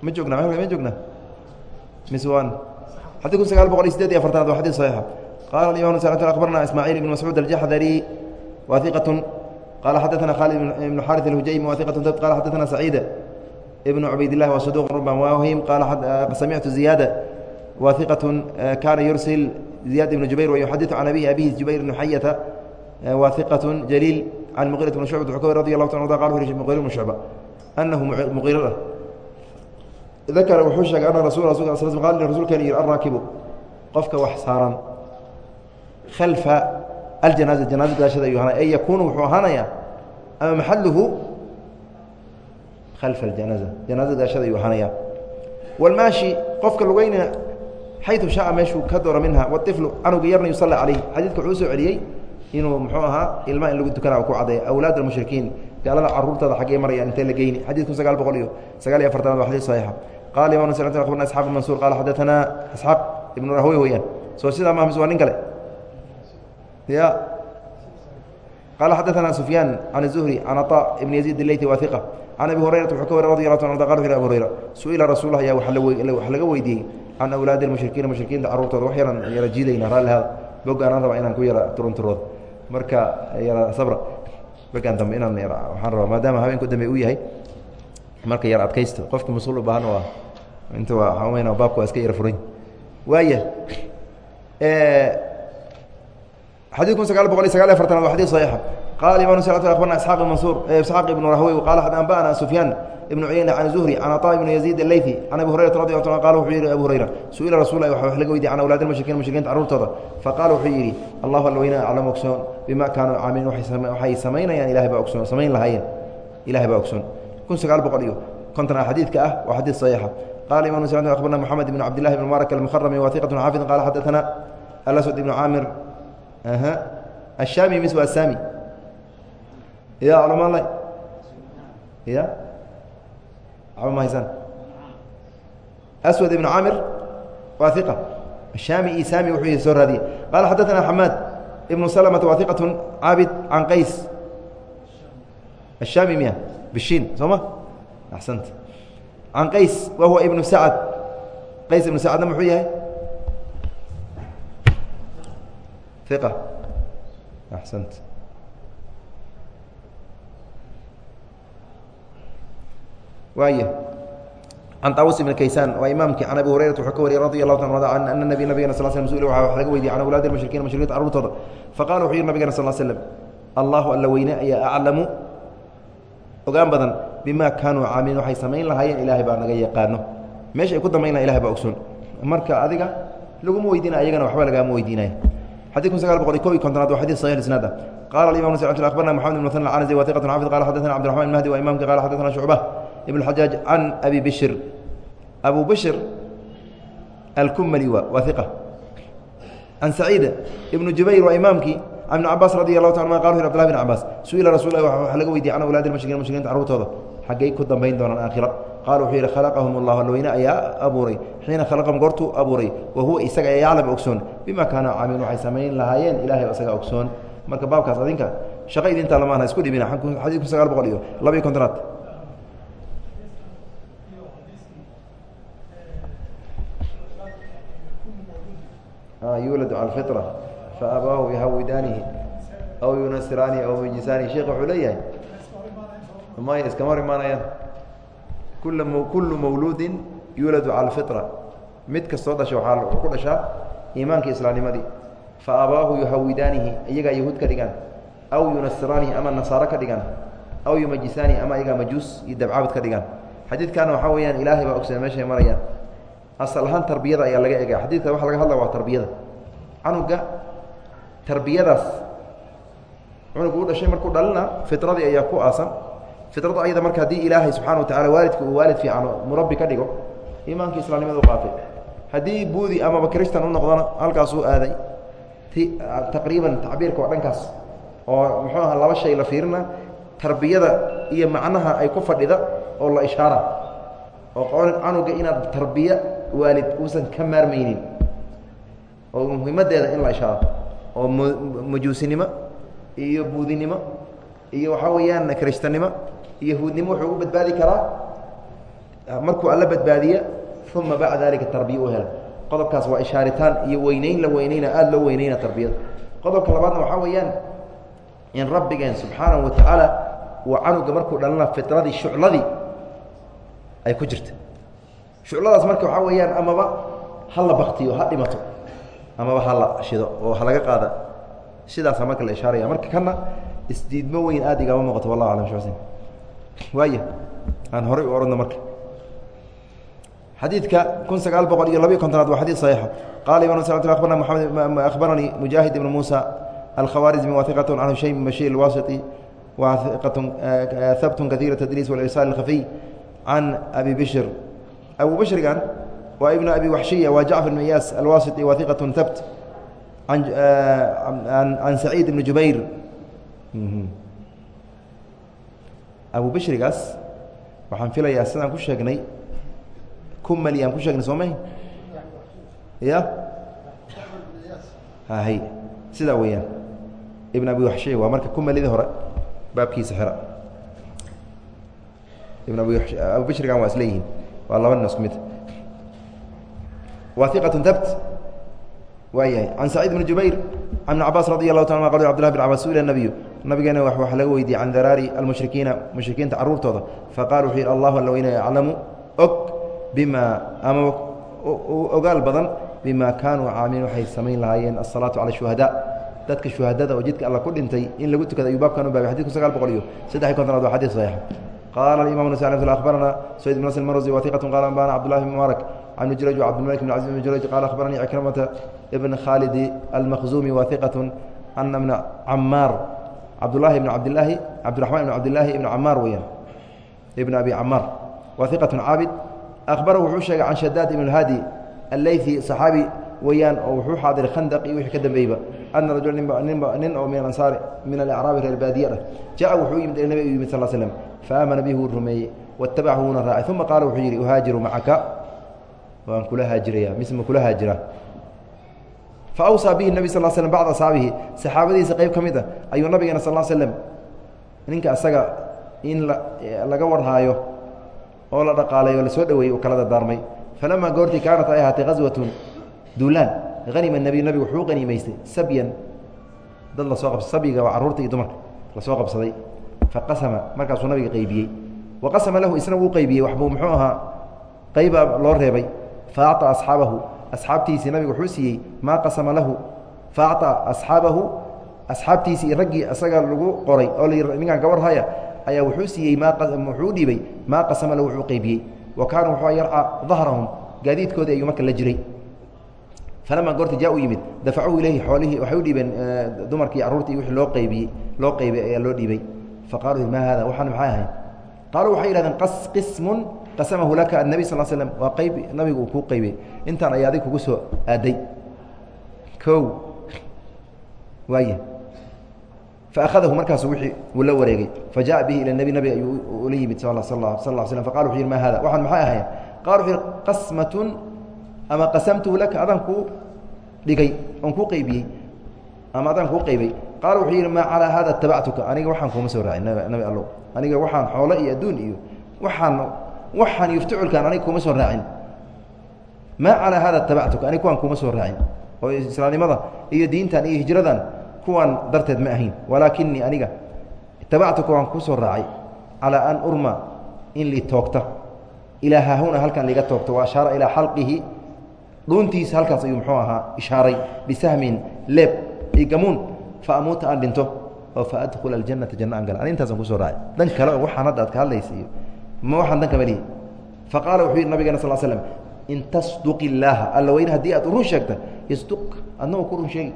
ma joogna ma joogna miswan xadid kun sagaal boqol iyo sideed iyo afartanaad waa xadid saxiixa qala imam abarna ismaaciil ibn mascuud aljaxdari wahiqat qala xadaثana khaalid ibn xariث اlhujaymi wahiqat qala xadaثana saciida ibn cubayd الlah wa saduq rubama wahim qala samictu ziyaada wahiqat kana yursil ziyad ibn jubayr wayuxadiثu can abihi abihi jubayr ibn xayata wahiqat jaliil can muqirat bn shucba wuxuu ka wari radi allahu ta qal muqir bn shucba anahu muqira dakara wuxuu sheegay ana rasul sl qal rasuulkeena yihi alraakibu qofka wax saaran khalfa aljanaaza janaza gadaashada ayuu ahaanaya ay yakuunu wuxuu ahaanayaa ama maxaluhu khalfa aljanaza janaza gadaashada ayuu ahaanaya walmaashi qofka lugeynaya xayu shaaa meeshuu ka dooro minha waiflu canuga yarna yusalla calayh xadiidka wuxuu u soo celiyey inuu muxuu ahaa ilmaa in lagu tukana ku caddeeya awlaad almushrikiin gaalada caruurtooda xaggee marayaan intee la geyni xadidku sagaal boqol iyo sagaal iyo afartanaad waa xadid saxiixa qala imam s abarna isxaq bn mansuur qala xadaanaa isxaaq ibnu rahwe weyaan soo sidaa ma mise waa nin kale ya qala xadaثana sufyaan can الzuhri can aطa ibn yaziid اleyti wahiqa can abi hurayrata wuxuu ka wari radi allah ta qa qala abu hurayra su-ila rasuul ayaa wax laga weydiiyey can awlaadi اmushrikiina mushrikiinta carruurtooda wax yaran yara jiidayna raalli hada bog aanaan rabaa inaan ku yara turunturood marka bogaan dambe inaan waxaan rabaa maadaama habeenku dambe uu yahay marka yar adkaysto. Qofka mas'uul u baahan waa inta waa waxaan baabka waa iska yara furan waaya xadid kun sagaal boqol iyo sagaal iyo afartanaad waa xadid saxiixa qala imam s abarna isxaaq ibn mansuur isxaaq ibnu rahwey qala anba'ana sufyaan ibnu cuyayna can zuhri can aطa ibnu yaziid aleythi can abi hurayrata radi lla qala wuxuu yihi abu hurayra su-ila rasul lah wax laga weydiye can awlaad almushrikiin mushrikiinta carruurtooda faqala wuxuu yidhi allahu alla weyna aclam ogsoon bima kaanuu caamiliin waxay samaynayaan ilahay baa ogsoon samayn lahaayeen ilahay baa ogsoon kun sagaal boqol iyo konton xadiidka ah waa xadiid saxiixa qala imam s abarna moxamed ibn cabdillahi ibn mubarak almuharami wahiqat xaafid qala xadaثana alaswad ibnu caamir الشامي mis waa sami ya culama ya waxba ma haysaan أswad ibn camir waa iqa shaami iyo saami wuxuu yihi soo raadiyey qaala xadaثana xamaad ibnu slmata waa iqaة caabid can qays الشhaami miya bishin soo ma axsanta can qays wa huwa ibnu sacad qays ibnu sacadna muxuu yahay iqa axsant waay can طaawus ibn kaysaan waa imaamkii can abi hurayrata wuxuu ka wariyey radi allahu ta an ana nabi nabigena sal sl su wa laga weydiye can awlaadi mushrikiin mushrikiinta carruurtooda faqala wuxuu yihi nabigena sal slm allahu alla weyne ayaa aclamu ogaan badan bima kaanuu caamiliin waxay samayn lahaayeen ilaahay baa naga yaqaano. Meesha ay ku dambayn laha ilahay ogsoon. Marka adiga laguma weydiinaya ayagana waxba lagaama weydiinaya xadid kun sagaal boqol iyo ko iyo kontonaad waa xadid saxix isnaad ah. Qala alimam ns akhbarna moxamed ibn muthan alcanasi wa iqatun xafid qala xadathana cabdiraxman mahdi ibn xajaaj can abi bishir abu bishir alkumali wa waa iqa can saciid ibnu jubayr waa imaamkii ibn cabaas radi allahu ta anuma qala u abdlah bin cabaas su'ila rasul lah waxa laga weydiye can awlaadi mushrikiin mushrikiinta carruurtooda xaggay ku dambayn doonaan aakhira. Qaala wuxuu yidhi khalaqahum allah alweyne ayaa abuuray. Xiina khalaqahum goortuu abuuray. Wa isaga ee yaclam ogsoon. Bima kaana caamiin waxay samayn lahaayeen ilahay isaga ogsoon. Marka baabkaas adinka shaqa idintaa lamaana isku dhibina xadiid kun sagaal boqol iyo laba iyo kontonaad yuuladu cala alfitra fa abaahu yuhawidaanihi aw yunasiraanihi aw yujisanihi sheekh wuxuu leeyahay maya iskama hor imaanayaan kullu mawluudin yuuladu cala mid kastoo dhasha wuxuu ku dhashaa iimaankii islaamnimadii fa abaahu yuhawidaanihi iyagaa yahuud ka dhigaan aw yunasiraanihi ama nasaaro ka dhigaan aw yumajisaanihi ama iyagaa majuus iyo dabcaabud ka dhigaan xadiidkaana waxaa weeyaan ilaahay baa ogsoon meeshay marayaan asal ahaan tarbiyada ayaa laga egaya xadiidka waxa laga hadla waa tarbiyada. Canuga tarbiyadaas cunugu u dhashay markuu dhalina fitradii ayaa ku aasan. Fitrada ayada marka haddii ilaahay subxana wa tacala waalidka uu waalid fiican murabbi ka dhigo iimaankii islamnimadu qaatay. Haddii buudi amaba christan u noqdona halkaasuu aaday. Ti taqriiban tacbiirka waa dhankaas. Oo muxuu aha laba shay la fiirina tarbiyada iyo macnaha ay ku fadhida oo la ishaara. Oo canuga inaad tarbiya waalid uusan ka maarmaynin oo muhiimaddeeda in la ishaaro oo majuusinimo iyo buudinimo iyo waxaa weeyaan kirishtanimo iyo yahuudnimo wuxuu u badbaadi karaa markuu alla badbaadiya uma bacda dalika tarbiya u hela. Qodobkaas waa ishaaritaan iyo weyneyn la weyneyna aada loo weyneyna tarbiyada qodobka labaadna waxaa weeyaan in rabbigeen subxaanahu wa tacaala uu canuga markuu dhalana fitradii shucladii ay ku jirta shucladaas marka waxaa weeyaan amaba ha la baktiyo ha dhimato. Amaba ha la shido oo ha laga qaada. Sidaasa marka la ishaaraya. Marka kana isdiidmo weyn aada igaama muuqato wallah alam shsin waaya aan horay u ohanno marka. Xadiidka kun sagaal boqol iyo labiyo kontonaad waa xadid saxiixa qala ibn s abarna mamed akhbaranii mujaahid ibn muusa alkhawaarizmi wa iqat can hushaym bn bashir alwasiti wa iqat habtun kaiira tadriis walirsaal alkhafiy can abi bishr abu bishrigan waa ibn abi waxshiya waa jacfar bn iyaas alwasiti wa iqat habt can saciid ibn jubayr abu bishrigaas waxaan filayaa sidaan ku sheegnay kumali aan ku sheegnay soo may ya hay sidaa weeyaan ibn abi waxshiya waa marka kumalidii hore baabkiisa xira ibn abi abu bishrigan waa isleeyihiin waa laba nin mid. Wa iqat habt waayahay can saciid bn jubayr can ibn cabaas radi allahu ta a qal abdillah bin cabas suila nabiyu nabigeena waxa laga weydiiyey can daraari almushrikiina mushrikiinta carruurtooda faqala wuxuu yidhi allahu alla weyna yaclamu og bima ama ogaal badan bima kaanuu caamiliin waxay samayn lahaayeen asalaatu cala shuhadaa dadka shuhadada oo alla ku dhintay in lagu tukada ayuu baabkan u baabay iyo saddex iy kontonaad qaala alimam nas akhbarana sayd bn nasr marzi wa iqatu qala ambana cabdullahi bn mubaarak can juraj cabdilmalik bn caziz bn juraj qala akhbaranii cikramata ibn khaalidi almakhzumi wa iqatu ana bna camaar cabdulahi ibn cabdilaahi cabdiraxmaan ibn cabdilaahi ibn camaar weyaan abi camaar wa iqatu caabid akhbarahu wuxuu can shadaad ibn اlhaadi allaythi saxaabi weeyaan oo wuxuu xaadiray khandaq iyo wixii ka dambeeyba ana rajula nin oo min alansaari min alacraabi reer baadiya ah jaءa wuxuu u yimid slm faamana bihi wuu rumeeyey waatabachu wuuna raacay uma qaala wuxuu yidhi uhaajiru macaka waan kula haajiraya mise ma kula haajira faawsaa bihi nebi sal slm bacd asxaabihi saxaabadiisa qayb ka mid a ayuu nabigeena sal slm ninka asaga in laga warhaayo oo la dhaqaalayo la soo dhoweeyey uu kala dardaarmay falamaa goortii kaanat ay ahaatay haswatun duulaan hanima nebiyu nabigu wuxuu qaniimaystay sabyan dad la soo qabsa sabyiga waa carruurta iyo dumarka la soo qabsaday faqasama markaasuu nabiga qaybiyey. Wa qasama lahu isna wuu qaybiyey waxbuu muxuu ahaa qaybaa loo reebay. Fa asxaabahu asxaabtiisii nabigu wuxuu siiyey maa qasama lahu. Fa asxaabahu asxaabtiisii raggii isaga lagu qoray oo la ninkaan gabar haya ayaa wuxuu siiyey muxuu dhiibay maa qasama lahu wuxuu qaybiyey. Wa kaana wuxuu yarca dahrahum gaadiidkoodii ayuu marka la jiray. Falamaa goorta jaa u yimid dafacuhu ilayhi xoolihii waxay u dhiibeen dumarkii carruurtii wixii loo qaybiyey loo qaybay ayaa loo dhiibay faqaaluu maa hada waxaan maxay ahayn qaaluu waxay yihahdeen qismun qasamahu laka annabi sal slm waa qayb nabigu uu kuu qaybiyey intaan ayaa adig kugu soo aaday o waaya faahadahu markaasu wiii uu la wareegay fajaءa bihi ilى nebi nabiga ayuu ula yimid sal sal sl faqal wuxu yidhi ma hada waxaan maxay ahayn qaal wuxu yihi qasmatun ama qasamtuhu laka adaan kuu dhigay oon kuu qaybiyey ama adaan kuu qaybay qaal wuxuu yidhi maa calaa hada tabactuka aniga waxaan kuma soo raacin nabi allow. Aniga waxaan xoolo iyo adduun iyo waxaan waxaan yufticulkaan aniga kuma soo raacin. Maa calaa hada tabactuka aniga kuwaan kuma soo raacin. Oo islaamnimada iyo diintan iyo hijradan kuwaan darteed ma ahayn. Walaakinii aniga tabactuka waan ku soo raacay calaa an urma in li toogta. Ilaa haahuna halkan liga toogto wa ashaara ilaa xalqihi. Dhuuntiisa halkaas ayuu muxuu ahaa ishaaray bisahmin leeb iyo gamuun fa amuuta aan dhinto oo fa adkhula aljannata janna aan gala ani intaasaan ku soo raacay dan kale waxaan hadda aad ka hadlaysa ma waxaan dan kama lihi wuxuu yidhi nabigana sal slm in tasduq illaaha alla weyne haddii aad run sheegta yasduq adna ku run sheegi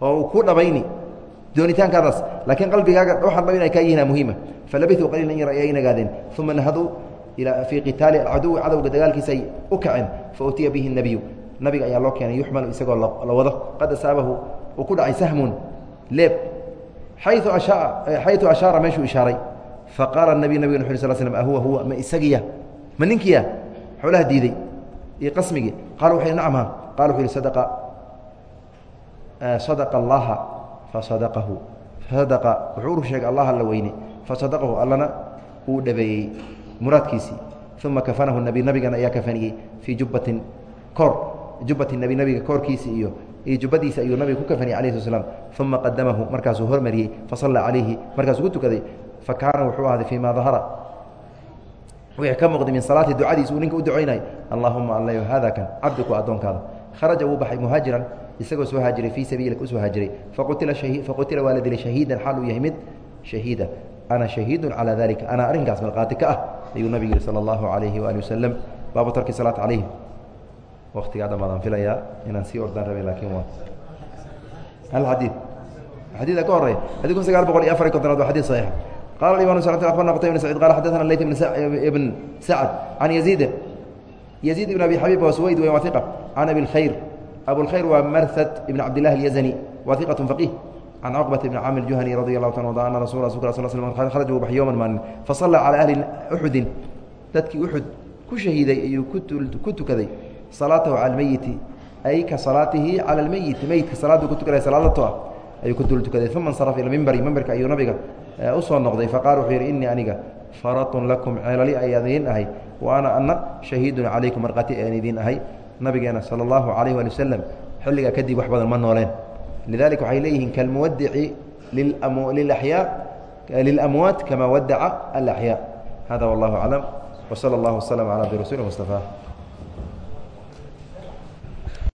oo uu ku dhabayni doonitaankaadaas laakiin qalbigaaga waxaan dhab inay kaa yihiina muhiima falabituu qaliilan yar ayay nagaadeen uma nahaduu fii qitaali alcaduwi cadowga dagaalkiisa ay u kaceen fa utiya bihi nebiyu nabiga ayaa loo keenay yuxmalu isagoo la wado qad asaabahu uu ku dhacay sahmun leeb ayu ahaa xayu ashaara meeshuu ishaaray faqaala nabiy nabig uu sl slm ahuwa huwa ma isagiya ma ninkiya xoolaha diiday iyo qasmigii qala wuxu nacma qala wuxu yihi sadaqa sadaqa allaha fasadaqahu sadaqa wuxuu uru sheegay allah alla weyne fasadaqahu allana uu dhabeeyey muraadkiisii uma kafanahu nabi nabigana ayaa kafaniyey fii jubbatin koor jubbati nebi nabiga koorkiisi iyo iyo jubadiisa ayuu nabiga ku kafaniyay alayh slam uma qadamahu markaasuu hormariyey fasalla calayhi markaasuu ku tukaday fa kaana wuxuu ahday fii ma dahara. Wixii ka muuqday min salaati ducadiis uu ninka u ducaynayo allahuma allayo hada kan cabdiku addoonkaada. Kharaja wuu baxay muhaajiran isagoo soo haajiray fii sabiilika u soo haajiray faqutila waa la dilay shahiidan xaal uu yahay mid shahiida. Ana shahiidun calaa dalika anaa arrinkaas malqaati ka ah ayuu nabi yihi sala allahu calayhi waali wasalam baabu tarki salaat calayhi waktigaa dhamaadaan filayaa inaan sii ordaan rabay laakiin waa hal xadii xadiida ka horeya xadid kun sagaal boqol iyo afar iy kontonaad waa xadid saxiixa qala imam s abarna qtay bn sacid qala xadana layt ibn sacd can yaziid yaziid ibn abi xabiib waa suwayd wa iqa can abi اlkhayr abulkhayr waa marhad ibn cabdillahi اlyazani wa iqaة faqih can cqبة بn cاmr juhني radي الlaه ta an rasul sl sl kharaj uu baxy yowma maalin fasallى calى ahli uxudin dadkii uxud ku shahiiday ayuu ku tukaday salaatahu cala almeyiti ay ka salaatihi cala almeyiti meyidka salaaduu ku tukanaya salaadato ah ayuu ku dul tukaday. Uma insarafa ila mimbari mimbarka ayuu nabiga eh, u soo noqday. Faqaal wuxuu yidhi innii aniga faratun lakum ceelali ayaan idiin ahay wa ana shahiidun calaykum marqati ayaan idiin ahay. Nabigeena sala allahu calayh waali wasalam xilligaa kadib wax badan ma nooleen. Lidalika waxay leeyihiin kalmuwadici lilayaa lilamwaat kama wadaca alaxyaa hada wallahu aclam wsala allahu waslama cala abdi rasuuli mustafa.